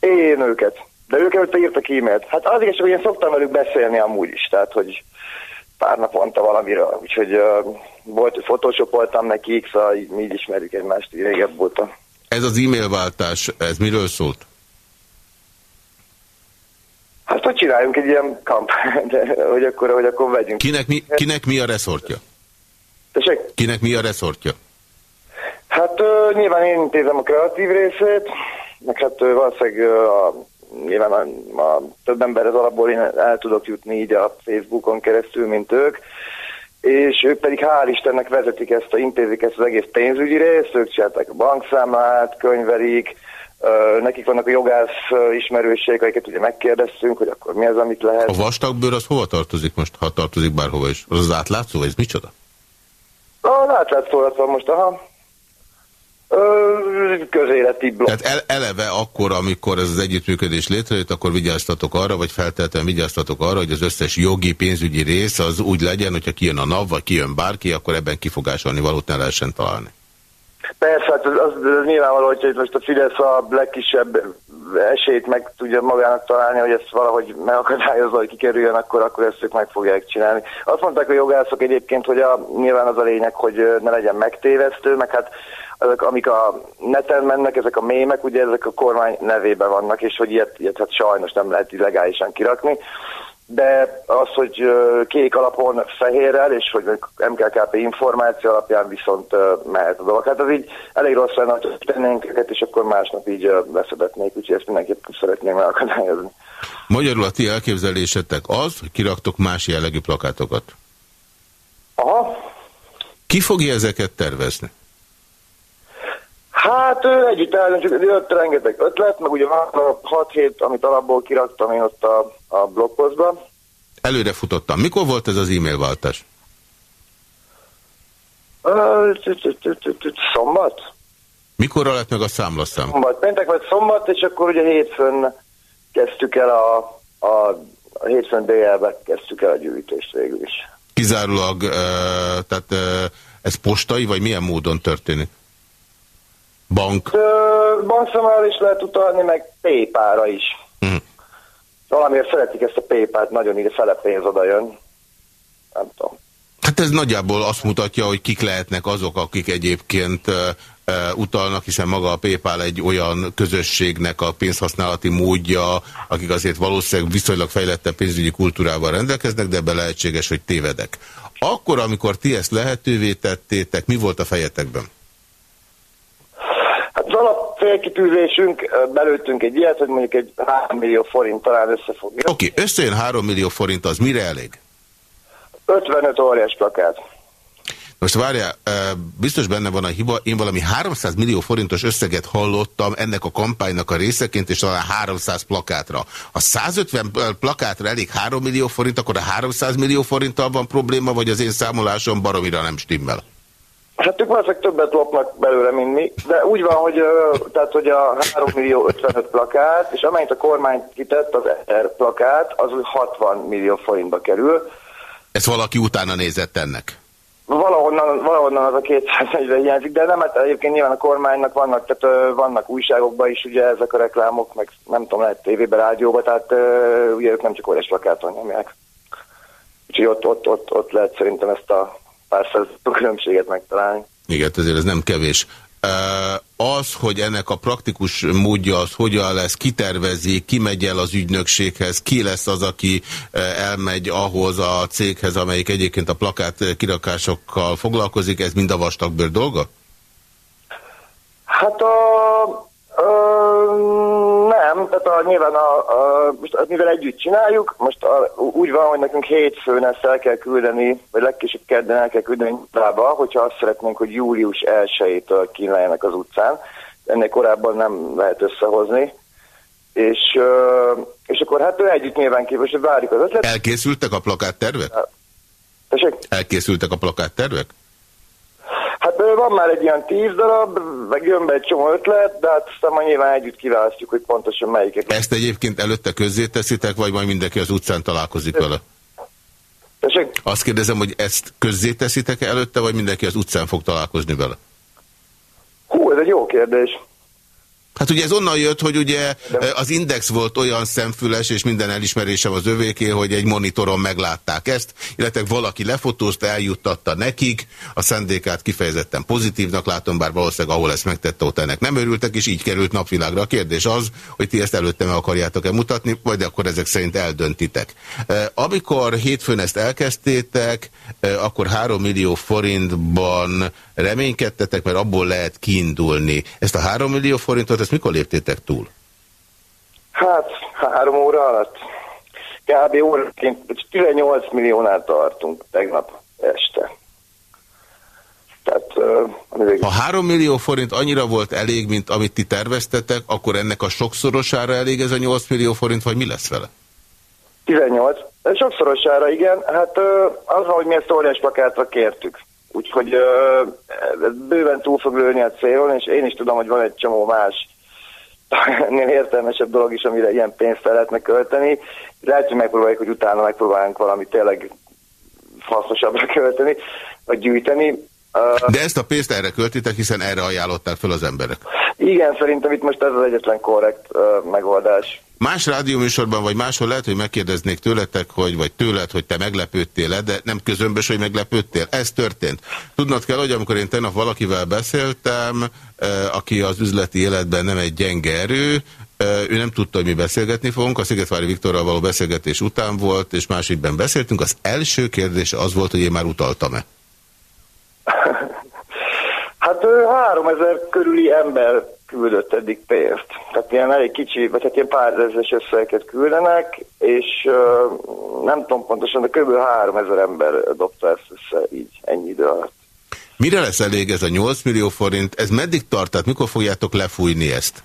Én őket. De ők előtte írtak e-mailt. Hát az igaz, hogy én szoktam velük beszélni amúgy is, tehát hogy pár naponta valamiről, úgyhogy uh, volt, photoshopoltam nekik, szóval mi így ismerjük egymást így régebb óta. Ez az e-mail váltás, ez miről szólt? Hát, hogy csináljunk egy ilyen kampányt, hogy akkor, hogy akkor vegyünk. Kinek mi, kinek mi a reszortja? Tessék? Kinek mi a reszortja? Hát uh, nyilván én intézem a kreatív részét, meg hát uh, valószínűleg uh, a nyilván a, a több emberhez alapból én el tudok jutni így a Facebookon keresztül, mint ők, és ők pedig hál' Istennek vezetik ezt, a, intézik ezt az egész pénzügyi részt, ők csinálták a bankszámlát, könyvelik, nekik vannak a jogász ismerőség, akiket ugye megkérdeztünk, hogy akkor mi az, amit lehet. A vastagbőr az hova tartozik most, ha tartozik bárhova is? Az az átlátszó, vagy ez micsoda? Az átlátszó van most, aha közéleti blokk. Tehát el, eleve akkor, amikor ez az együttműködés létrejött, akkor vigyáztatok arra, vagy feltétlenül vigyáztatok arra, hogy az összes jogi, pénzügyi rész az úgy legyen, hogyha kijön a NAV, vagy kijön bárki, akkor ebben kifogásolni valót ne lehessen találni. Persze, hát az, az, az nyilvánvaló, hogy most a Fidesz a legkisebb esélyt meg tudja magának találni, hogy ezt valahogy megakadályozza, hogy kikerüljön, akkor, akkor ezt ők meg fogják csinálni. Azt mondták a jogászok egyébként, hogy a, nyilván az a lényeg, hogy ne legyen megtévesztő, meg hát ezek, amik a neten mennek, ezek a mémek, ugye ezek a kormány nevében vannak, és hogy ilyet, ilyet hát sajnos nem lehet illegálisan kirakni. De az, hogy kék alapon fehérrel, és hogy MKKP információ alapján viszont mehet a dolog. Hát ez így elég rossz lenne, hogy tennénk őket, és akkor másnap így beszedetnék, úgyhogy ezt mindenképpen szeretném megakadályozni. Magyarul a ti elképzelésetek az, hogy kiraktok más jellegű plakátokat. Aha. Ki fogja ezeket tervezni? Hát együtt eldöntjük, jött rengeteg ötlet, meg ugye van a 6-7, amit alapból kiraktam én ott a, a blogpostba. Előre futottam. Mikor volt ez az e-mail váltás? Szombat. Mikorra lett meg a számlaszám? Szombat. Péntek vagy szombat, és akkor ugye hétfőn kezdtük el a, a, a hétfőn déljelben kezdtük el a gyűjtést végül is. Kizárólag, tehát ez postai, vagy milyen módon történik? Bank? Bankszámlára is lehet utalni, meg PayPal-ra is. Mm. Valamiért szeretik ezt a PayPal-t, nagyon ide fele pénz oda jön. Nem tudom. Hát ez nagyjából azt mutatja, hogy kik lehetnek azok, akik egyébként utalnak, hiszen maga a PayPal egy olyan közösségnek a pénzhasználati módja, akik azért valószínűleg viszonylag fejlettebb pénzügyi kultúrával rendelkeznek, de ebbe lehetséges, hogy tévedek. Akkor, amikor ti ezt lehetővé tettétek, mi volt a fejetekben? Félkitűzésünk, belőttünk egy ilyet, hogy mondjuk egy 3 millió forint talán összefogja. Oké, okay, összejön 3 millió forint, az mire elég? 55 óriás plakát. Most várjál, biztos benne van a hiba, én valami 300 millió forintos összeget hallottam ennek a kampánynak a részeként, és talán 300 plakátra. A 150 plakátra elég 3 millió forint, akkor a 300 millió forinttal van probléma, vagy az én számolásom baromira nem stimmel? Hát ők valószínűleg többet lopnak belőle, mint mi, de úgy van, hogy, tehát, hogy a 3 millió 55 plakát, és amennyit a kormány kitett, az ER plakát, az 60 millió forintba kerül. Ez valaki utána nézett ennek? Valahonnan, valahonnan az a 240 hiányzik, de nem, hát egyébként nyilván a kormánynak vannak, tehát vannak újságokban is ugye ezek a reklámok, meg nem tudom, lehet tévében, rádióban, tehát ugye ők nem csak óriás plakáton nyomják. Úgyhogy ott, ott, ott, ott lehet szerintem ezt a pár különbséget megtalálni. Igen, ezért ez nem kevés. Az, hogy ennek a praktikus módja az hogyan lesz, kitervezi, ki megy el az ügynökséghez, ki lesz az, aki elmegy ahhoz a céghez, amelyik egyébként a plakát kirakásokkal foglalkozik, ez mind a vastagbőr dolga? Hát a, a nem, tehát a, nyilván a, a, most mivel együtt csináljuk, most a, úgy van, hogy nekünk hétfőn ezt el kell küldeni, vagy legkésőbb kedden el kell küldeni Dába, hogyha azt szeretnénk, hogy július 1-től kínáljanak az utcán. Ennél korábban nem lehet összehozni. És, és akkor hát ő együtt nyilván képes, hogy várjuk az ötlet. Elkészültek a plakáttervek? Tessék? Elkészültek a plakáttervek? Hát van már egy ilyen tíz darab, meg jön be egy csomó ötlet, de hát aztán majd nyilván együtt kiválasztjuk, hogy pontosan melyikek. Ezt egyébként előtte közzéteszitek, vagy majd mindenki az utcán találkozik vele? Tessék? Azt kérdezem, hogy ezt közzéteszitek -e előtte, vagy mindenki az utcán fog találkozni vele? Hú, ez egy jó kérdés. Hát ugye ez onnan jött, hogy ugye az Index volt olyan szemfüles, és minden elismerésem az övéké, hogy egy monitoron meglátták ezt, illetve valaki lefotózta, eljuttatta nekik, a szendékát kifejezetten pozitívnak látom, bár valószínűleg ahol ezt megtette, ott ennek nem örültek, és így került napvilágra. A kérdés az, hogy ti ezt előtte meg akarjátok-e mutatni, vagy akkor ezek szerint eldöntitek. Amikor hétfőn ezt elkezdtétek, akkor 3 millió forintban reménykedtetek, mert abból lehet kiindulni. Ezt a 3 millió forintot, ezt mikor léptétek túl? Hát, három óra alatt. Kb. óraként 18 milliónál tartunk tegnap este. Tehát, uh, ha 3 millió forint annyira volt elég, mint amit ti terveztetek, akkor ennek a sokszorosára elég ez a 8 millió forint, vagy mi lesz vele? 18. Sokszorosára, igen. Hát az, hogy mi ezt óriás plakátra kértük. Úgyhogy bőven túl fog lőni a célon, és én is tudom, hogy van egy csomó más ennél értelmesebb dolog is, amire ilyen pénzt el lehetne költeni. Lehet, hogy megpróbáljuk, hogy utána megpróbálunk valami tényleg hasznosabbra költeni, vagy gyűjteni. De ezt a pénzt erre költitek, hiszen erre ajánlották fel az emberek. Igen, szerintem itt most ez az egyetlen korrekt uh, megoldás. Más rádióműsorban, vagy máshol lehet, hogy megkérdeznék tőletek, hogy, vagy tőled, hogy te meglepődtél-e, de nem közömbös, hogy meglepődtél. Ez történt. Tudnod kell, hogy amikor én tegnap valakivel beszéltem, aki az üzleti életben nem egy gyenge erő, ő nem tudta, hogy mi beszélgetni fogunk. A Szigetvári Viktorral való beszélgetés után volt, és másikben beszéltünk. Az első kérdés az volt, hogy én már utaltam-e. Hát 3000 körüli ember küldött eddig pénzt. Tehát ilyen elég kicsi, vagy hát ilyen pár ezres összegeket küldenek, és uh, nem tudom pontosan, de kb. 3000 ember dobta ezt össze így ennyi idő alatt. Mire lesz elég ez a 8 millió forint? Ez meddig tart? Tehát mikor fogjátok lefújni ezt?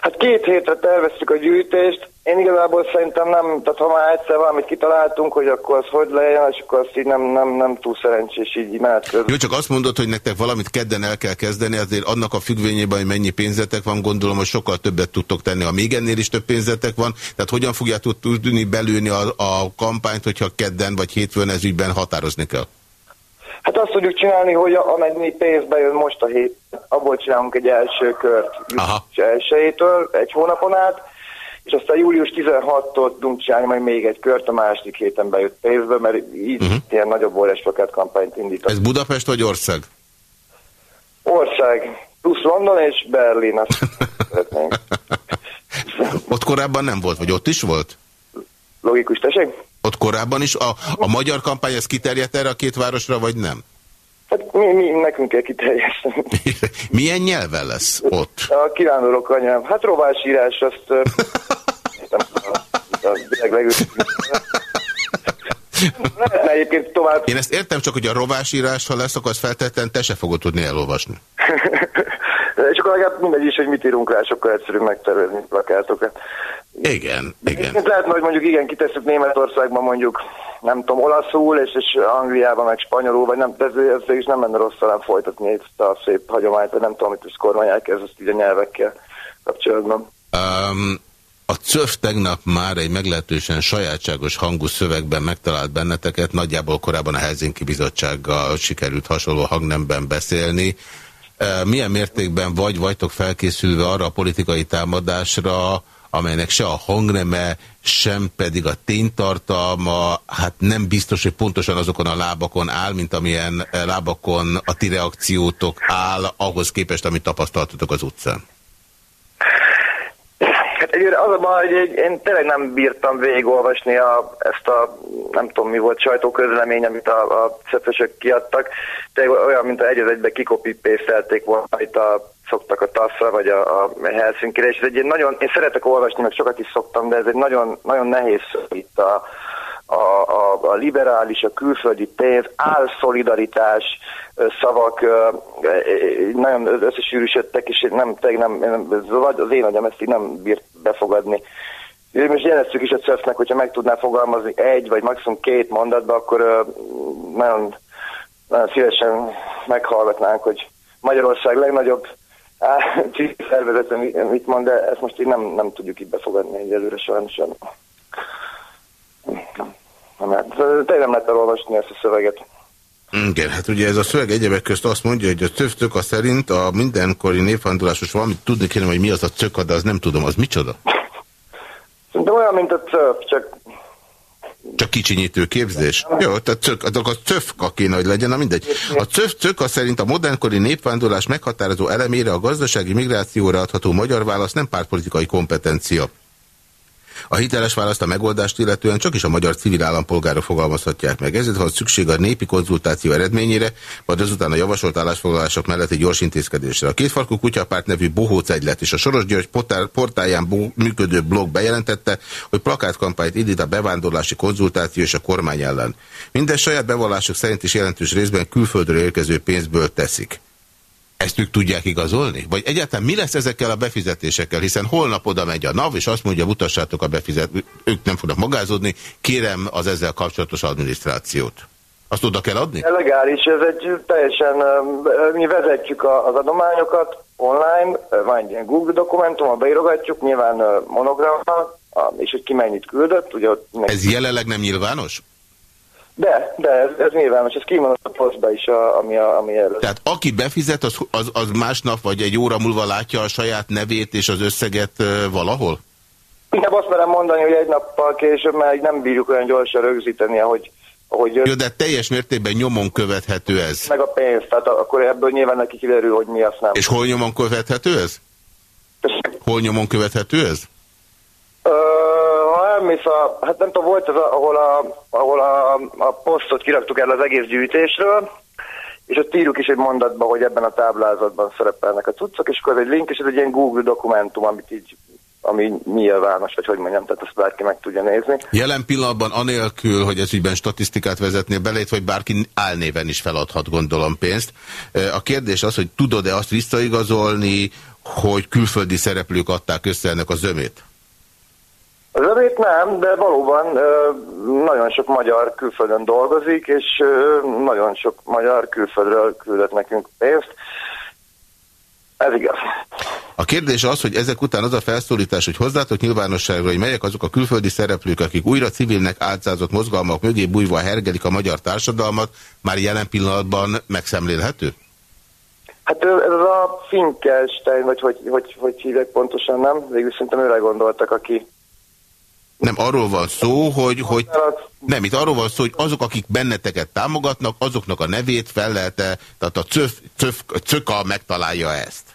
Hát két hétre terveztük a gyűjtést. Én igazából szerintem nem, tehát ha már egyszer valamit kitaláltunk, hogy akkor az hogy legyen, és akkor azt így nem, nem, nem túl szerencsés így menet közben. Jó, csak azt mondod, hogy nektek valamit kedden el kell kezdeni, azért annak a függvényében, hogy mennyi pénzetek van, gondolom, hogy sokkal többet tudtok tenni, ha még ennél is több pénzetek van. Tehát hogyan fogjátok tudni belőni a, a kampányt, hogyha kedden vagy hétfőn ez ügyben határozni kell? Hát azt tudjuk csinálni, hogy amennyi pénz bejön most a hét, abból csinálunk egy első kört elsőjétől, egy hónapon át, és aztán július 16-tól tudunk csinálni majd még egy kört, a második héten bejött pénzbe, mert így uh mhm. -huh. ilyen nagyobb óriás kampányt indított. Ez Budapest vagy ország? Ország. Plusz London és Berlin, azt Ott korábban nem volt, vagy ott is volt? Logikus, tessék? Ott korábban is? A, a magyar kampány ez kiterjedt erre a két városra, vagy nem? Hát mi, mi nekünk kell kiterjeszteni. Milyen nyelven lesz ott? A kirándulók anyám. Hát rovásírás, azt... a egyébként tovább... Én ezt értem, csak hogy a rovásírás, ha lesz, akkor azt feltétlenül te se fogod tudni elolvasni. És akkor legalább mindegy is, hogy mit írunk rá, sokkal egyszerűbb megtervezni plakátokat. Igen, igen. Lehet, hogy mondjuk igen, kitesszük Németországban mondjuk, nem tudom, olaszul, és, és Angliában meg spanyolul, vagy nem, ez, ez is nem menne rossz talán folytatni ezt a szép hagyományt, vagy nem tudom, hogy ez kormány elkezd ezt így a nyelvekkel kapcsolatban. Um, a CÖF tegnap már egy meglehetősen sajátságos hangú szövegben megtalált benneteket, nagyjából korábban a Helsinki Bizottsággal sikerült hasonló hangnemben beszélni. Milyen mértékben vagy vagytok felkészülve arra a politikai támadásra, amelynek se a hangneme, sem pedig a ténytartalma, hát nem biztos, hogy pontosan azokon a lábakon áll, mint amilyen lábakon a ti reakciótok áll, ahhoz képest, amit tapasztaltatok az utcán. Hát egyébként az a baj, hogy én tényleg nem bírtam végigolvasni a, ezt a, nem tudom mi volt, sajtóközlemény, amit a, a szepesek kiadtak. Tényleg olyan, mint egy egybe kikopipészelték volna, itt a szoktak a TASZ-ra, vagy a, a Helsinki-re, és ez egy nagyon, én szeretek olvasni, meg sokat is szoktam, de ez egy nagyon, nagyon nehéz itt a, a, a, a liberális, a külföldi pénz, álszolidaritás szavak nagyon összesűrűsödtek, és nem, nem, nem az én agyam ezt így nem bírt befogadni. Most jeleztük is a cef hogyha meg tudná fogalmazni egy vagy maximum két mondatba, akkor nagyon, nagyon szívesen meghallgatnánk, hogy Magyarország legnagyobb szervezete mit mond, de ezt most így nem, nem tudjuk így befogadni egyelőre sajnos. Hát, tényleg nem lehet elolvasni ezt a szöveget. Igen, hát ugye ez a szöveg egyebek közt azt mondja, hogy a tök a szerint a mindenkori népvándorlásos valamit tudni kéne, hogy mi az a cöka, de az nem tudom, az micsoda? De olyan, mint a cöf, csak... Csak kicsinyítő képzés? Jó, tehát cök, azok a cöfka kéne, hogy legyen, na mindegy. A cöf cöka szerint a modernkori népvándorlás meghatározó elemére a gazdasági migrációra adható magyar válasz nem pártpolitikai kompetencia. A hiteles választ a megoldást illetően csak is a magyar civil állampolgárok fogalmazhatják meg. Ezért van szükség a népi konzultáció eredményére, majd azután a javasolt állásfoglalások mellett egy gyors intézkedésre. A kétfarkú kutyapárt nevű Bohóc egylet és a Soros György portáján működő blog bejelentette, hogy plakátkampányt indít a bevándorlási konzultáció és a kormány ellen. Minden saját bevallások szerint is jelentős részben külföldről érkező pénzből teszik. Ezt ők tudják igazolni? Vagy egyáltalán mi lesz ezekkel a befizetésekkel? Hiszen holnap oda megy a NAV, és azt mondja, mutassátok a befizet, ők nem fognak magázódni, kérem az ezzel kapcsolatos adminisztrációt. Azt oda kell adni? Legális, ez egy teljesen, mi vezetjük az adományokat online, van egy ilyen Google dokumentum, beírogatjuk, nyilván monogrammal, és hogy ki mennyit küldött. Ugye ez jelenleg nem nyilvános? De, de ez, ez nyilvános, ez kimondott a posztba is, a, ami, a, ami előtt. Tehát aki befizet, az, az, az másnap vagy egy óra múlva látja a saját nevét és az összeget valahol? Inkább azt merem mondani, hogy egy nappal később, mert nem bírjuk olyan gyorsan rögzíteni, ahogy ahogy Jó, de teljes mértékben nyomon követhető ez. Meg a pénz, tehát akkor ebből nyilván neki kiderül, hogy mi azt nem. És hol nyomon követhető ez? Hol nyomon követhető ez? Ö, elmész a, hát nem tudom, volt az, ahol a, ahol a, a posztot kiraktuk el az egész gyűjtésről, és ott írjuk is egy mondatba, hogy ebben a táblázatban szerepelnek a cuccok, és akkor ez egy link, és ez egy ilyen Google dokumentum, amit így ami nyilvános, vagy hogy mondjam, tehát azt bárki meg tudja nézni. Jelen pillanatban anélkül, hogy ez ügyben statisztikát vezetnél belét, vagy bárki álnéven is feladhat, gondolom pénzt. A kérdés az, hogy tudod-e azt visszaigazolni, hogy külföldi szereplők adták össze ennek a zömét? Az övét nem, de valóban nagyon sok magyar külföldön dolgozik, és nagyon sok magyar külföldről küldött nekünk pénzt. Ez igaz. A kérdés az, hogy ezek után az a felszólítás, hogy hozzátok nyilvánosságra, hogy melyek azok a külföldi szereplők, akik újra civilnek álcázott mozgalmak mögé bújva hergelik a magyar társadalmat, már jelen pillanatban megszemlélhető? Hát ez a Finkelstein, vagy hogy, hogy, hogy hívják pontosan, nem? Végül szerintem őre gondoltak, aki nem, arról van szó, hogy, hogy nem, itt arról van szó, hogy azok, akik benneteket támogatnak, azoknak a nevét fel lehet -e, tehát a cöf, cöf, cöka megtalálja ezt.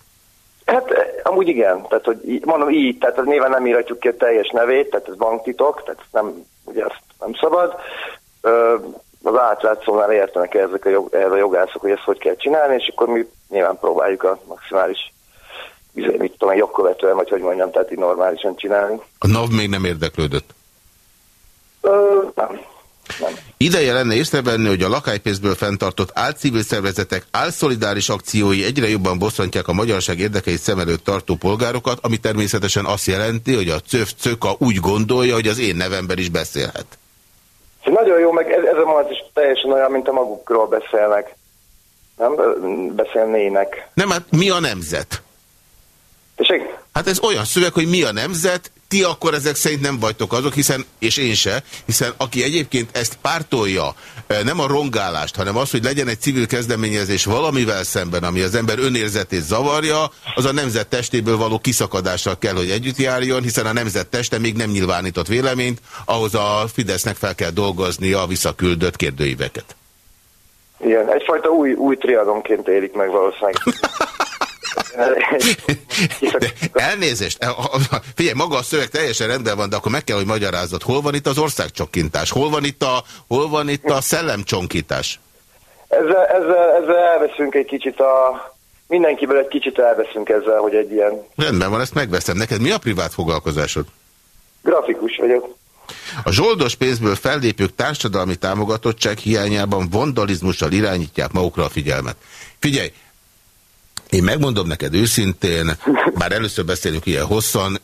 Hát amúgy igen, tehát hogy mondom így, tehát néven nem írhatjuk ki a teljes nevét, tehát ez banktitok, tehát nem, ugye azt nem szabad. Ö, az átlátszónál értenek ezek a, jog, ez a jogászok, hogy ezt hogy kell csinálni, és akkor mi nyilván próbáljuk a maximális mit tudom, jogkövetően, vagy hogy mondjam, tehát így normálisan csinálni. A NAV még nem érdeklődött? Ö, nem. Nem. Ideje lenne észrevenni, hogy a lakálypénzből fenntartott álcivil szervezetek álszolidáris akciói egyre jobban bosszantják a magyarság érdekeit szem előtt tartó polgárokat, ami természetesen azt jelenti, hogy a CÖF CÖKA úgy gondolja, hogy az én nevemben is beszélhet. Nagyon jó, meg ez, ez a mondat is teljesen olyan, mint a magukról beszélnek. Nem beszélnének. Nem, hát mi a nemzet? Tessék? Hát ez olyan szöveg, hogy mi a nemzet, ti akkor ezek szerint nem vagytok azok, hiszen, és én se, hiszen aki egyébként ezt pártolja, nem a rongálást, hanem az, hogy legyen egy civil kezdeményezés valamivel szemben, ami az ember önérzetét zavarja, az a nemzet testéből való kiszakadással kell, hogy együtt járjon, hiszen a nemzet teste még nem nyilvánított véleményt, ahhoz a Fidesznek fel kell dolgoznia a visszaküldött kérdőíveket. Igen, egyfajta új, új triadonként élik meg valószínűleg. De elnézést, figyelj, maga a szöveg teljesen rendben van, de akkor meg kell, hogy magyarázzad, hol van itt az országcsonkintás, hol van itt a, hol van itt a szellemcsonkítás? Ezzel, ezzel, ezzel elveszünk egy kicsit a... Mindenkiből egy kicsit elveszünk ezzel, hogy egy ilyen... Rendben van, ezt megveszem. Neked mi a privát foglalkozásod? Grafikus vagyok. A zsoldos pénzből fellépők társadalmi támogatottság hiányában vandalizmussal irányítják magukra a figyelmet. Figyelj, én megmondom neked őszintén, bár először beszélünk ilyen hosszan,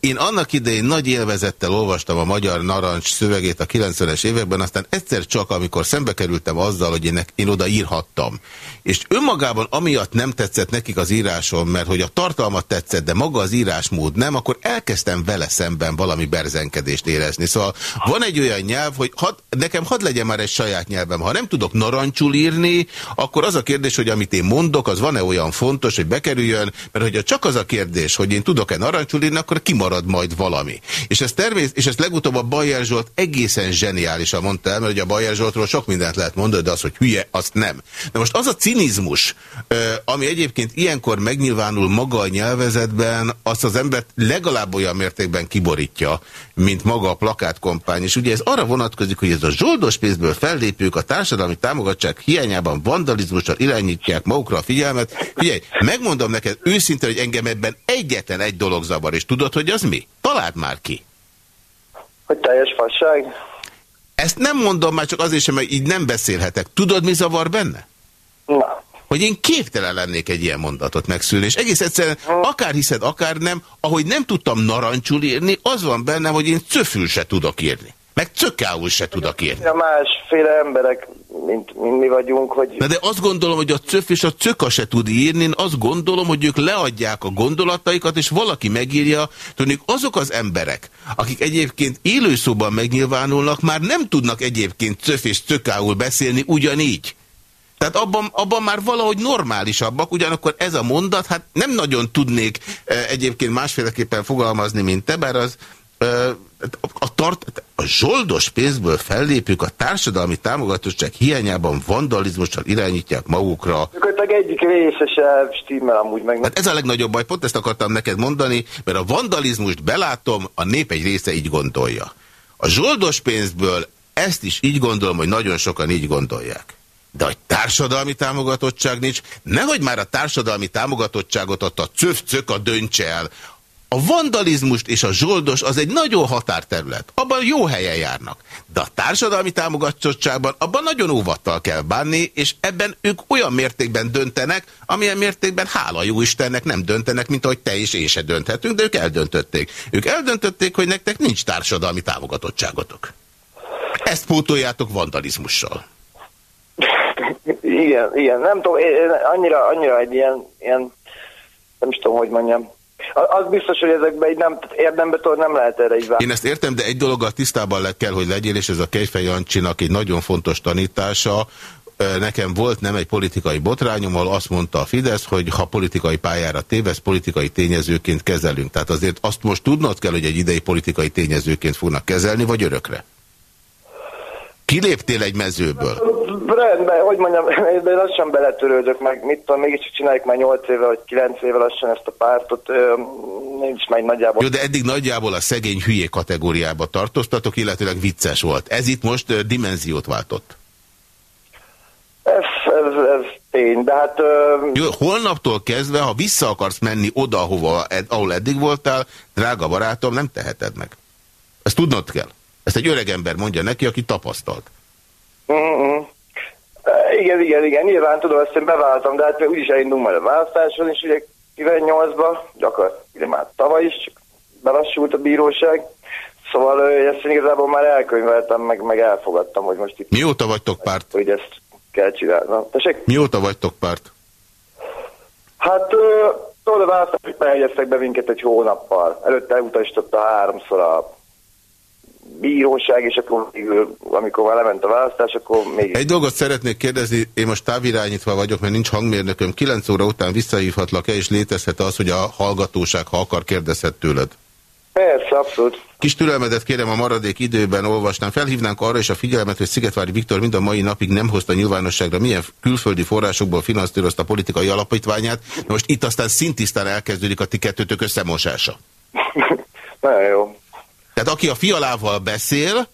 én annak idején nagy élvezettel olvastam a Magyar Narancs szövegét a 90-es években, aztán egyszer csak, amikor szembe kerültem azzal, hogy én, én oda írhattam. És önmagában amiatt nem tetszett nekik az írásom, mert hogy a tartalmat tetszett, de maga az írásmód nem, akkor elkezdtem vele szemben valami berzenkedést érezni. Szóval van egy olyan nyelv, hogy had, nekem hadd legyen már egy saját nyelvem. Ha nem tudok narancsul írni, akkor az a kérdés, hogy amit én mondok, az van-e olyan fontos, hogy bekerüljön, mert hogyha csak az a kérdés, hogy én tudok-e narancsul írni, akkor kimarad majd valami. És ezt, természet, és ezt legutóbb a Bajer Zsolt egészen zseniálisan mondta el, mert ugye a Bajer Zsoltról sok mindent lehet mondani, de az, hogy hülye, azt nem. De most az a cinizmus, ami egyébként ilyenkor megnyilvánul maga a nyelvezetben, azt az embert legalább olyan mértékben kiborítja, mint maga a plakátkompány. És ugye ez arra vonatkozik, hogy ez a zsoldos pénzből fellépők a társadalmi támogatság hiányában vandalizmussal irányítják magukra a figyelmet. Figyelj, megmondom neked őszintén, hogy engem ebben egyetlen egy dolog zavar, és tudod, hogy az mi? Találd már ki. Hogy teljes fasság? Ezt nem mondom már csak azért sem, mert így nem beszélhetek. Tudod, mi zavar benne? Na. Hogy én képtelen lennék egy ilyen mondatot megszülni, és egész egyszerűen akár hiszed, akár nem, ahogy nem tudtam narancsul írni, az van bennem, hogy én cöfül se tudok írni. Meg cökául se tudok írni. A másféle emberek, mint, mint mi vagyunk, hogy... Na de azt gondolom, hogy a cöf és a cöka se tud írni, én azt gondolom, hogy ők leadják a gondolataikat, és valaki megírja. Tudnék, azok az emberek, akik egyébként élőszóban megnyilvánulnak, már nem tudnak egyébként cöf és cökául beszélni ugyanígy. Tehát abban, abban már valahogy normálisabbak, ugyanakkor ez a mondat, hát nem nagyon tudnék e, egyébként másféleképpen fogalmazni, mint te, bár az e, a, tart, a zsoldos pénzből fellépők a társadalmi támogatottság hiányában vandalizmussal irányítják magukra. Gyakorlatilag egyik részese stimmel amúgy meg. Hát ez a legnagyobb baj, pont ezt akartam neked mondani, mert a vandalizmust belátom, a nép egy része így gondolja. A zsoldos pénzből ezt is így gondolom, hogy nagyon sokan így gondolják. De hogy társadalmi támogatottság nincs, nehogy már a társadalmi támogatottságot ott a cöf-cök a döntse el. A vandalizmust és a zsoldos az egy nagyon határterület. Abban jó helyen járnak. De a társadalmi támogatottságban abban nagyon óvattal kell bánni, és ebben ők olyan mértékben döntenek, amilyen mértékben hála jó Istennek nem döntenek, mint ahogy te és én se dönthetünk, de ők eldöntötték. Ők eldöntötték, hogy nektek nincs társadalmi támogatottságotok. Ezt pótoljátok vandalizmussal. Igen, igen, nem tudom, annyira, annyira egy ilyen, ilyen, nem is tudom, hogy mondjam. Az biztos, hogy ezekben így nem, érdembe tudod, nem lehet erre így Én ezt értem, de egy dologgal tisztában le kell, hogy legyél, és ez a Kejfej Jancsinak egy nagyon fontos tanítása, nekem volt nem egy politikai botrányom, ahol azt mondta a Fidesz, hogy ha politikai pályára tévesz, politikai tényezőként kezelünk. Tehát azért azt most tudnod kell, hogy egy idei politikai tényezőként fognak kezelni, vagy örökre? Kiléptél egy mezőből? Rendben, hogy mondjam, de lassan beletörődök, meg mit tudom, mégis csináljuk már 8 éve vagy 9 éve lassan ezt a pártot, nincs meg nagyjából. Jó, de eddig nagyjából a szegény hülyé kategóriába tartoztatok, illetőleg vicces volt. Ez itt most dimenziót váltott. Ez, ez, ez tény, de hát... Jó, holnaptól kezdve, ha vissza akarsz menni oda, ahova, ed, ahol eddig voltál, drága barátom, nem teheted meg. Ezt tudnod kell. Ezt egy öreg ember mondja neki, aki tapasztalt. Mm -hmm. Igen, igen, igen, nyilván tudom, ezt én beváltam, de hát úgyis elindulunk majd a választáson, és ugye 98-ba, gyakorlatilag már tavaly is, csak belassult a bíróság, szóval ezt én igazából már elkönyveltem, meg, meg elfogadtam, hogy most itt... Mióta vagytok párt? Hogy ezt kell csinálni. Tessék? Mióta vagytok párt? Hát Tudod, a választások behegyeztek be minket egy hónappal. Előtte elutasította háromszor a bíróság, és akkor végül, amikor már lement a választás, akkor még... Egy dolgot szeretnék kérdezni, én most távirányítva vagyok, mert nincs hangmérnököm, 9 óra után visszahívhatlak-e, és létezhet az, hogy a hallgatóság, ha akar, kérdezhet tőled? Persze, abszolút. Kis türelmedet kérem a maradék időben olvasnám. Felhívnánk arra is a figyelmet, hogy Szigetvári Viktor mind a mai napig nem hozta nyilvánosságra, milyen külföldi forrásokból finanszírozta politikai alapítványát. Most itt aztán szintisztán elkezdődik a ti kettőtök összemosása. Nagyon jó. Tehát aki a fialával beszél,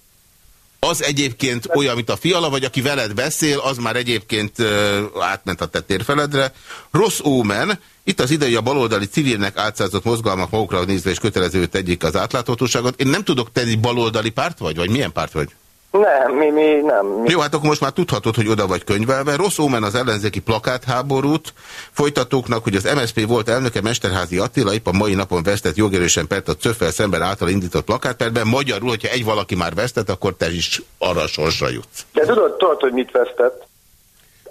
az egyébként olyan, mint a fiala, vagy aki veled beszél, az már egyébként uh, átment a te térfeledre. Rossz ómen, itt az ideje a baloldali civilnek átszázott mozgalmak magukra nézve és kötelező tegyék az átláthatóságot. Én nem tudok, te egy baloldali párt vagy, vagy milyen párt vagy? Nem, mi, mi nem. Mi... Jó, hát akkor most már tudhatod, hogy oda vagy könyvelve. Rossz ómen az ellenzéki plakátháborút. Folytatóknak, hogy az MSZP volt elnöke Mesterházi Attila, épp a mai napon vesztett jogerősen pert a Cöffel szemben által indított plakátperben. Magyarul, hogyha egy valaki már vesztett, akkor te is arra a sorsra jutsz. De tudod, tudod, hogy mit vesztett?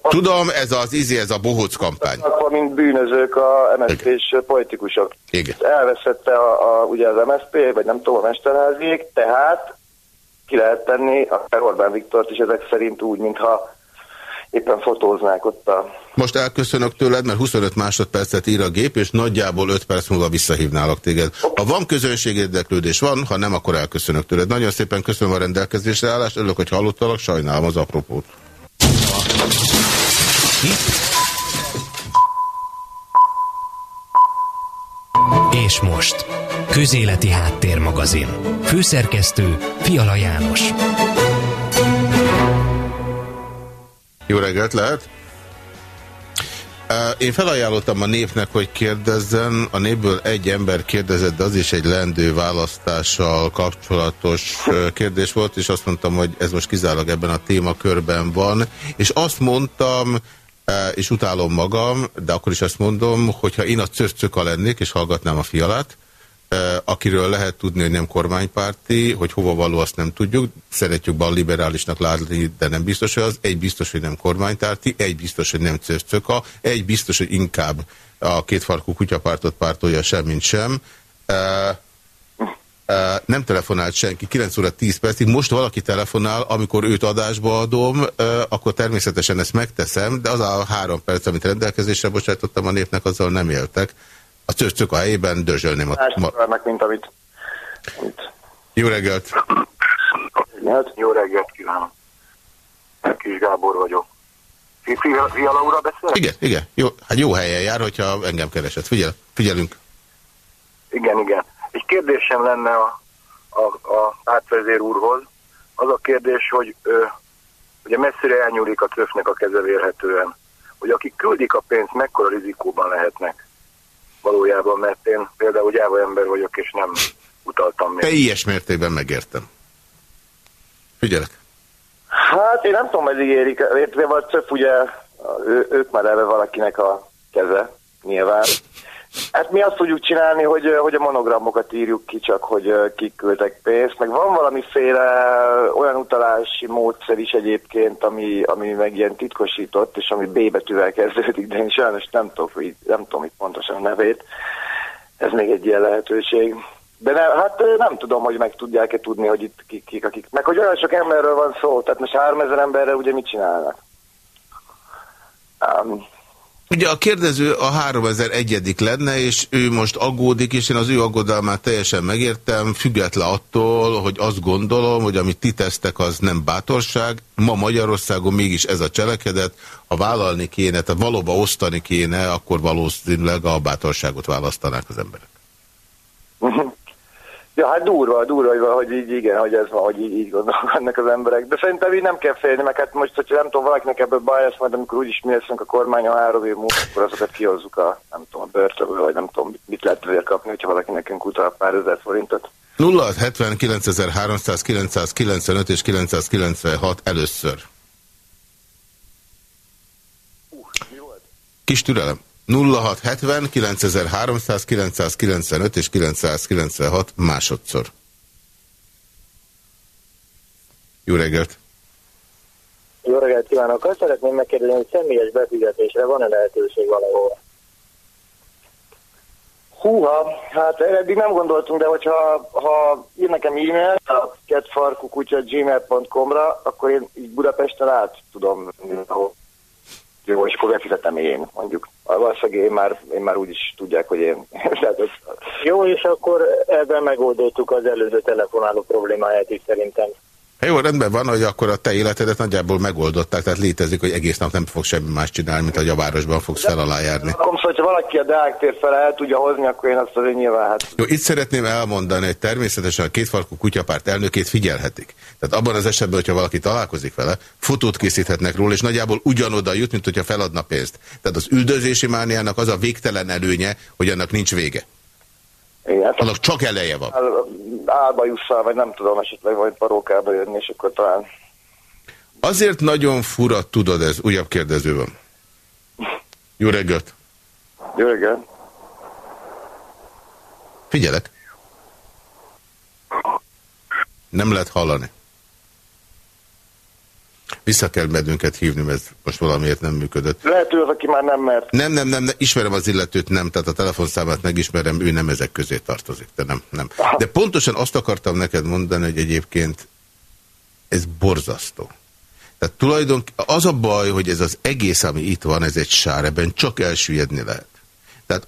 Tudom, ez az izi, ez a bohóc kampány. Akkor, mint bűnözők a MSZP-s politikusok. Igen. Elveszette a, a, ugye az MSZP, vagy nem tudom, a Mesterháziék, tehát ki lehet tenni a Orbán Viktort is ezek szerint úgy, mintha éppen fotóznák ott a... Most elköszönök tőled, mert 25 másodpercet ír a gép, és nagyjából 5 perc múlva visszahívnálok téged. Ha van közönség érdeklődés, van, ha nem, akkor elköszönök tőled. Nagyon szépen köszönöm a rendelkezésre állást, örülök, hogy hallottalak, sajnálom az apropót. És most, Közéleti Háttérmagazin. Főszerkesztő Fiala János. Jó reggelt lehet! Én felajánlottam a népnek, hogy kérdezzen. A népből egy ember kérdezett, de az is egy lendő választással kapcsolatos kérdés volt, és azt mondtam, hogy ez most kizárólag ebben a témakörben van. És azt mondtam, és utálom magam, de akkor is azt mondom, hogyha én a cöccöka lennék, és hallgatnám a fialát, akiről lehet tudni, hogy nem kormánypárti, hogy hova való, azt nem tudjuk. Szeretjük bal liberálisnak látni, de nem biztos, hogy az. Egy biztos, hogy nem kormánypárti, egy biztos, hogy nem cöccöka, egy biztos, hogy inkább a kétfarkú kutyapártot pártolja semmint sem. Nem telefonált senki, 9 óra 10 percig. Most valaki telefonál, amikor őt adásba adom, akkor természetesen ezt megteszem, de az a három perc, amit rendelkezésre bocsátottam a népnek, azzal nem éltek. A cöccök a helyében dözsölném a... Meg, mint amit, amit... Jó reggelt! Jó reggelt kívánok! Kis Gábor vagyok. Fiala úrra beszél? Igen, igen. Jó, hát jó helyen jár, hogyha engem keresett. Figyel, figyelünk. Igen, igen. Egy kérdésem lenne a, a, a átvezér úrhoz. Az a kérdés, hogy ö, ugye messzire elnyúlik a tröfnek a keze vérhetően, hogy akik küldik a pénzt, mekkora rizikóban lehetnek valójában, mert én például gyáva ember vagyok, és nem utaltam még. Te ilyes mértékben megértem. Figyelek. Hát én nem tudom, hogy ígérik, értve vagy Cöf, ugye ő, ők már elve valakinek a keze, nyilván. Hát mi azt tudjuk csinálni, hogy, hogy a monogramokat írjuk ki, csak hogy kik küldtek pénzt, meg van valamiféle olyan utalási módszer is egyébként, ami, ami meg ilyen titkosított, és ami B betűvel kezdődik, de én sajnos nem tudom, nem tudom itt pontosan a nevét. Ez még egy ilyen lehetőség. De ne, hát nem tudom, hogy meg tudják-e tudni, hogy itt kik, kik, akik. Meg hogy olyan sok emberről van szó, tehát most 3000 emberre ugye mit csinálnak? Um, Ugye a kérdező a 3001 lenne, és ő most aggódik, és én az ő aggodalmát teljesen megértem, független attól, hogy azt gondolom, hogy amit ti tesztek, az nem bátorság. Ma Magyarországon mégis ez a cselekedet, ha vállalni kéne, tehát valóban osztani kéne, akkor valószínűleg a bátorságot választanák az emberek. Ja, hát durva, durva, hogy így igen, hogy ez van, hogy így, így gondolnak az emberek. De szerintem így nem kell félni, meg hát most, hogyha nem tudom, valakinek ebből baj lesz, majd amikor úgyis mi leszünk a kormány a három év múlva, akkor azokat kihozzuk a, nem tudom, a börtönből, vagy nem tudom, mit lehet azért kapni, hogyha valaki nekünk utal pár ezer forintot. 070 995 és 996 először. Kis türelem. 0670 9300 995 és 996 másodszor. Jó reggelt! Jó reggelt kívánok! Azt szeretném megkérdezni, hogy személyes befizetésre van-e lehetőség valahol? Húha, hát eddig nem gondoltunk, de hogyha ha ír nekem e-mail a ketfarkukutya.gmail.com-ra, akkor én így Budapesten át tudom, jó, és akkor befizetem én, mondjuk. Valószínűleg én már, én már úgy is tudják, hogy én. jó, és akkor ebben megoldottuk az előző telefonáló problémáját is szerintem. Jó, rendben van, hogy akkor a te életedet nagyjából megoldották, tehát létezik, hogy egész nap nem fog semmi más csinálni, mint hogy a városban fogsz fel alá járni. Akkor hogyha valaki a Deák tér fel el tudja hozni, akkor én azt azért nyilván hát... Jó, itt szeretném elmondani, hogy természetesen a kétfarkú kutyapárt elnökét figyelhetik. Tehát abban az esetben, hogyha valaki találkozik vele, fotót készíthetnek róla, és nagyjából ugyanoda jut, mint hogyha feladna pénzt. Tehát az üldözési mániának az a végtelen előnye, hogy annak nincs vége. Igen. Annak csak eleje van. Álba jusszál, vagy nem tudom, esetleg vagy parókába jönni, és akkor talán... Azért nagyon fura, tudod, ez újabb kérdező van. Jó reggelt! Jó reggelt! Figyelek! Nem lehet hallani. Vissza kell medünket hívni, mert most valamiért nem működött. Lehet ő az, aki már nem mert. Nem, nem, nem, nem, ismerem az illetőt, nem, tehát a telefonszámát megismerem, ő nem ezek közé tartozik, de nem, nem. De pontosan azt akartam neked mondani, hogy egyébként ez borzasztó. Tehát tulajdonképpen az a baj, hogy ez az egész, ami itt van, ez egy sár, ebben csak elsüllyedni lehet. Tehát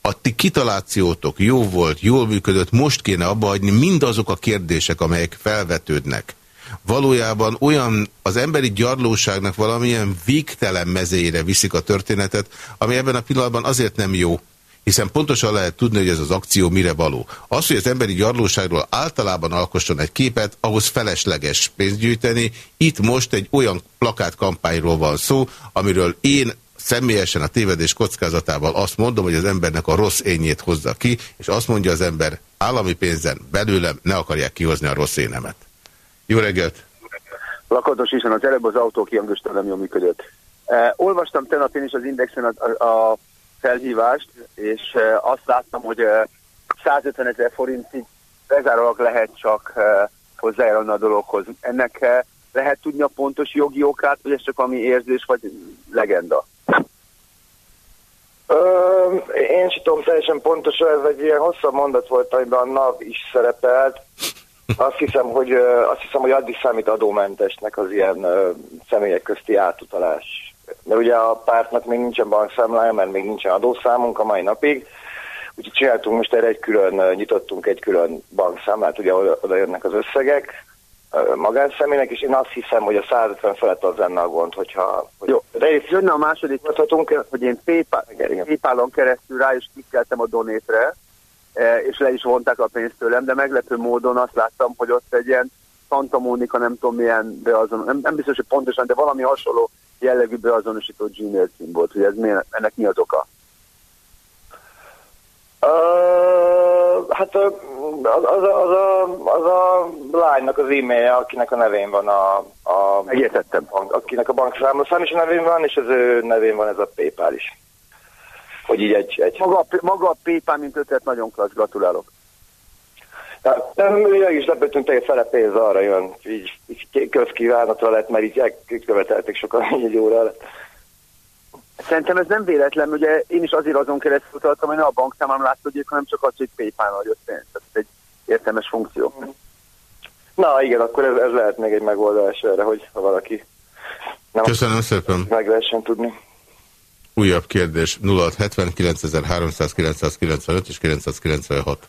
a ti kitalációtok jó volt, jól működött, most kéne abba hagyni mindazok a kérdések, amelyek felvetődnek valójában olyan az emberi gyarlóságnak valamilyen végtelen mezejére viszik a történetet, ami ebben a pillanatban azért nem jó, hiszen pontosan lehet tudni, hogy ez az akció mire való. Az, hogy az emberi gyarlóságról általában alkosson egy képet, ahhoz felesleges pénzt gyűjteni. Itt most egy olyan plakátkampányról van szó, amiről én személyesen a tévedés kockázatával azt mondom, hogy az embernek a rossz ényét hozza ki, és azt mondja az ember, állami pénzen belőlem ne akarják kihozni a rossz énemet. Jó reggelt! Lakatos is, az előbb az autó kiangostan nem jól működött. Uh, olvastam tegnap én is az Indexen a, a, a felhívást, és uh, azt láttam, hogy uh, 150 ezer forintig bezárólag lehet csak uh, hozzájárulni a dologhoz. Ennek uh, lehet tudni a pontos jogi okát, vagy ez csak ami érzés, vagy legenda? Ö, én sem tudom teljesen pontosan, ez egy ilyen hosszabb mondat volt, amiben a NAV is szerepelt. Azt hiszem, hogy, azt hiszem, hogy addig számít adómentesnek az ilyen személyek közti átutalás. De ugye a pártnak még nincsen bankszámlája, mert még nincsen adószámunk a mai napig, úgyhogy csináltunk most erre egy külön, nyitottunk egy külön bankszámlát, ugye oda jönnek az összegek magánszemélynek, és én azt hiszem, hogy a 150 felett az lenne a gond, hogyha... Hogy Jó, de itt jönne a második, hogy én PayPal-on keresztül rá is klikkeltem a donétre, és le is vonták a pénzt tőlem, de meglepő módon azt láttam, hogy ott egy ilyen Santa Monica, nem tudom milyen beazon, nem, nem biztos, hogy pontosan, de valami hasonló jellegű beazonosító Gmail cím volt, hogy ez milyen, ennek mi az oka? Uh, hát az, az, az, a, az a lánynak az e-mailje, akinek a nevén van a, a Megértettem. Akinek a bankszámlaszám is a nevén van, és az ő nevén van ez a PayPal is hogy így egy... egy... Maga, maga a PayPal, mint ötlet, nagyon klassz, gratulálok. Hát, nem, is lepődtünk, hogy fele pénz arra jön, így, így közkívánatra lett, mert így követelték sokan egy óra lett. Szerintem ez nem véletlen, ugye én is azért azon keresztül tartom, hogy ne a bankszámlám látszódjék, hanem csak az, hogy PayPal jött pénz. Ez egy értelmes funkció. Na igen, akkor ez, ez lehet még egy megoldás erre, hogy ha valaki nem Köszönöm szépen. meg lehessen tudni. Újabb kérdés 0670 és 996.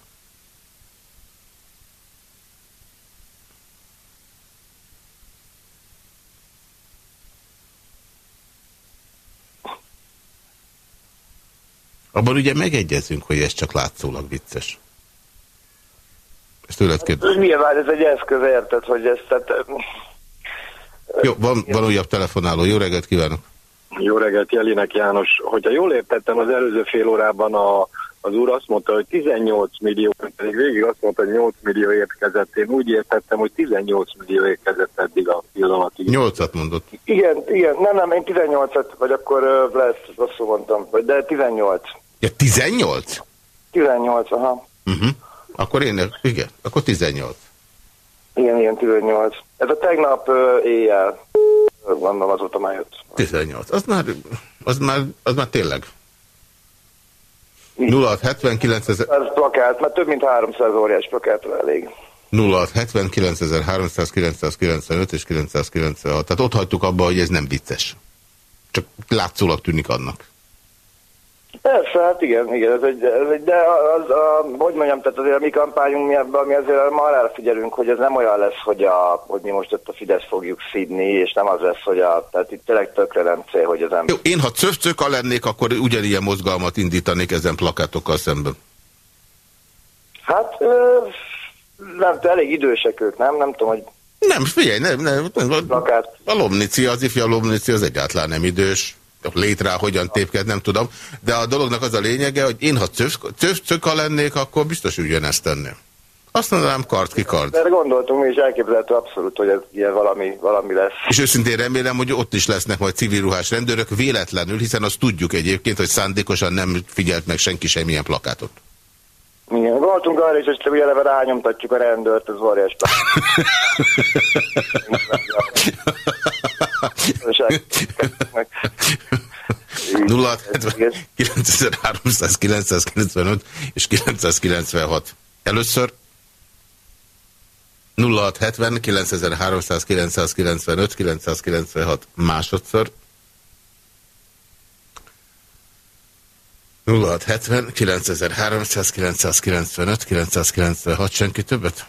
Abban ugye megegyezünk, hogy ez csak látszólag vicces. Ezt tőled kérdezem. Nyilván ez egy eszköz, érted, hogy ezt... Tehát... Jó, van, van újabb telefonáló. Jó reggelt kívánok! Jó reggelt, Jelinek János. Hogyha jól értettem, az előző fél órában a, az úr azt mondta, hogy 18 millió, pedig végig azt mondta, hogy 8 millió érkezett. Én úgy értettem, hogy 18 millió érkezett eddig a pillanatig. 8-at mondott. Igen, igen, nem, nem, én 18-at, vagy akkor uh, lehet, rosszul mondtam, de 18. Ja, 18? 18, aha. Uh mhm. -huh. Akkor én, igen, akkor 18. Igen, igen, 18. Ez a tegnap uh, éjjel. Gondolom azóta már jött. 18. Az már, az már, az már tényleg. 0679 ezer... Ez plakát, mert több mint 300 óriás plakátra elég. 0679 395 és 996. Tehát ott hagytuk abba, hogy ez nem vicces. Csak látszólag tűnik annak. Persze, hát igen, igen, ez egy, ez egy de az, a, hogy mondjam, tehát azért a mi kampányunk, mi, ebben, mi azért már elfigyelünk, hogy ez nem olyan lesz, hogy, a, hogy mi most ott a Fidesz fogjuk szidni, és nem az lesz, hogy a, tehát itt tényleg tökre nem cél, hogy az ember... Jó, én ha cöfcöka lennék, akkor ugyanilyen mozgalmat indítanék ezen plakátokkal szemben. Hát, nem, elég idősek ők, nem? Nem tudom, hogy... Nem, figyelj, nem, nem. nem plakát. A Lomnici, az ifja Lomnici az egyáltalán nem idős létre, hogyan tépked, nem tudom. De a dolognak az a lényege, hogy én ha cöfcöka lennék, akkor biztos ugyanezt tenném. Azt mondanám kard ki kard. De gondoltunk mi is elképzelhető abszolút, hogy ez ilyen valami, valami lesz. És őszintén remélem, hogy ott is lesznek majd civil ruhás rendőrök véletlenül, hiszen azt tudjuk egyébként, hogy szándékosan nem figyelt meg senki semmilyen plakátot. Igen, gondoltunk arra is, hogy eleve rányomtatjuk a rendőrt, ez óriás 9395 és 996. Először? 0670 9300 995 996 másodszor 0670 9300 995 996 senki többet?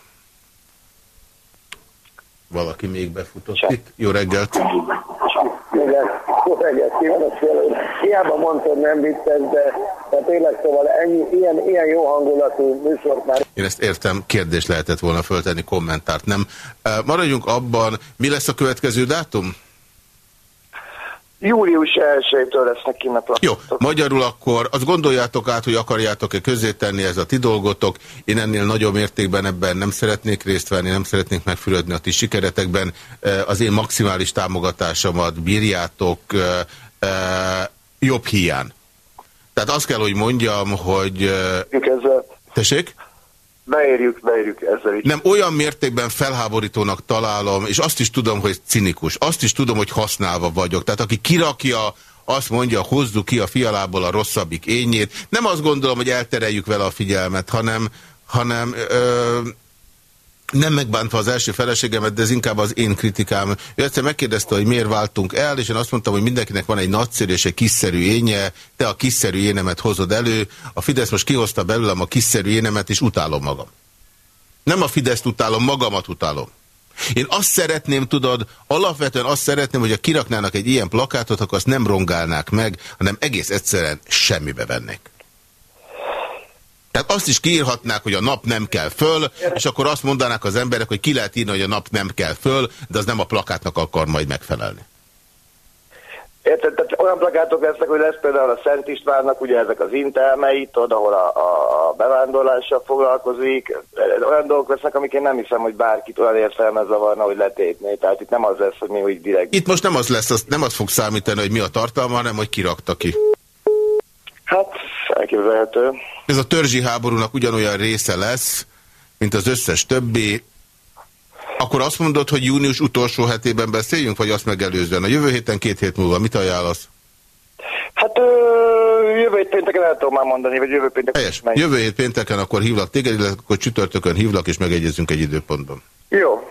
Valaki még befutott Csak. itt? Jó reggelt! Jó reggelt kívánok! Hiába mondtad nem vicces, de, de tényleg szóval ennyi, ilyen, ilyen jó hangulatú műsort már... Én ezt értem, kérdés lehetett volna föltenni, kommentárt nem. Maradjunk abban, mi lesz a következő dátum? Július 1-től lesznek kint a Jó, magyarul akkor azt gondoljátok át, hogy akarjátok-e tenni ez a ti dolgotok. Én ennél nagyobb mértékben ebben nem szeretnék részt venni, nem szeretnék megfülödni a ti sikeretekben. Az én maximális támogatásomat bírjátok jobb hiány. Tehát azt kell, hogy mondjam, hogy... Tessék? Beérjük, beérjük ezzel is. Nem, olyan mértékben felháborítónak találom, és azt is tudom, hogy cinikus. Azt is tudom, hogy használva vagyok. Tehát aki kirakja, azt mondja, hozzuk ki a fialából a rosszabbik ényét. Nem azt gondolom, hogy eltereljük vele a figyelmet, hanem, hanem ö, nem megbántva az első feleségemet, de ez inkább az én kritikám. Ő egyszer megkérdezte, hogy miért váltunk el, és én azt mondtam, hogy mindenkinek van egy nagyszerű és egy kiszerű énje, te a kiszerű énemet hozod elő, a Fidesz most kihozta belőlem a kiszerű énemet, és utálom magam. Nem a Fideszt utálom, magamat utálom. Én azt szeretném, tudod, alapvetően azt szeretném, hogy a kiraknának egy ilyen plakátot, akkor azt nem rongálnák meg, hanem egész egyszerűen semmibe vennék. Tehát azt is kiírhatnák, hogy a nap nem kell föl, és akkor azt mondanák az emberek, hogy ki lehet írni, hogy a nap nem kell föl, de az nem a plakátnak akar majd megfelelni. Érted, tehát olyan plakátok lesznek, hogy lesz például a Szent Istvánnak, ugye ezek az intelmei, tudod, ahol a, a, a bevándorlással foglalkozik, olyan dolgok lesznek, amik én nem hiszem, hogy bárkit olyan értelme zavarna, hogy letépné. Tehát itt nem az lesz, hogy mi úgy direkt... Itt most nem az lesz, az, nem az fog számítani, hogy mi a tartalma, hanem hogy kirakta ki. Hát, elképzelhető. Ez a törzsi háborúnak ugyanolyan része lesz, mint az összes többi. Akkor azt mondod, hogy június utolsó hetében beszéljünk, vagy azt megelőzően? A jövő héten, két hét múlva mit ajánlasz? Hát jövő hét pénteken el tudom már mondani, vagy jövő pénteken. Helyes. Jövő hét pénteken akkor hívlak téged, illetve akkor csütörtökön hívlak, és megegyezünk egy időpontban. Jó.